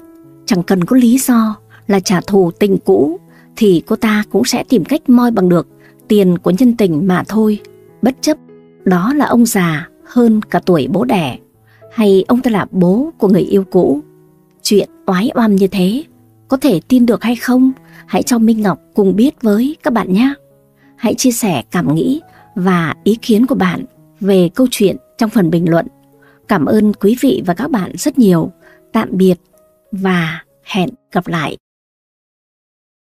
chẳng cần có lý do là trả thù tình cũ, thì cô ta cũng sẽ tìm cách moi bằng được tiền của nhân tình mà thôi. Bất chấp đó là ông già hơn cả tuổi bố đẻ, hay ông ta là bố của người yêu cũ. Chuyện oái oăm như thế, có thể tin được hay không? Hãy cho Minh Ngọc cùng biết với các bạn nhé. Hãy chia sẻ cảm nghĩ và ý kiến của bạn về câu chuyện trong phần bình luận. Cảm ơn quý vị và các bạn rất nhiều. Tạm biệt và hẹn gặp lại.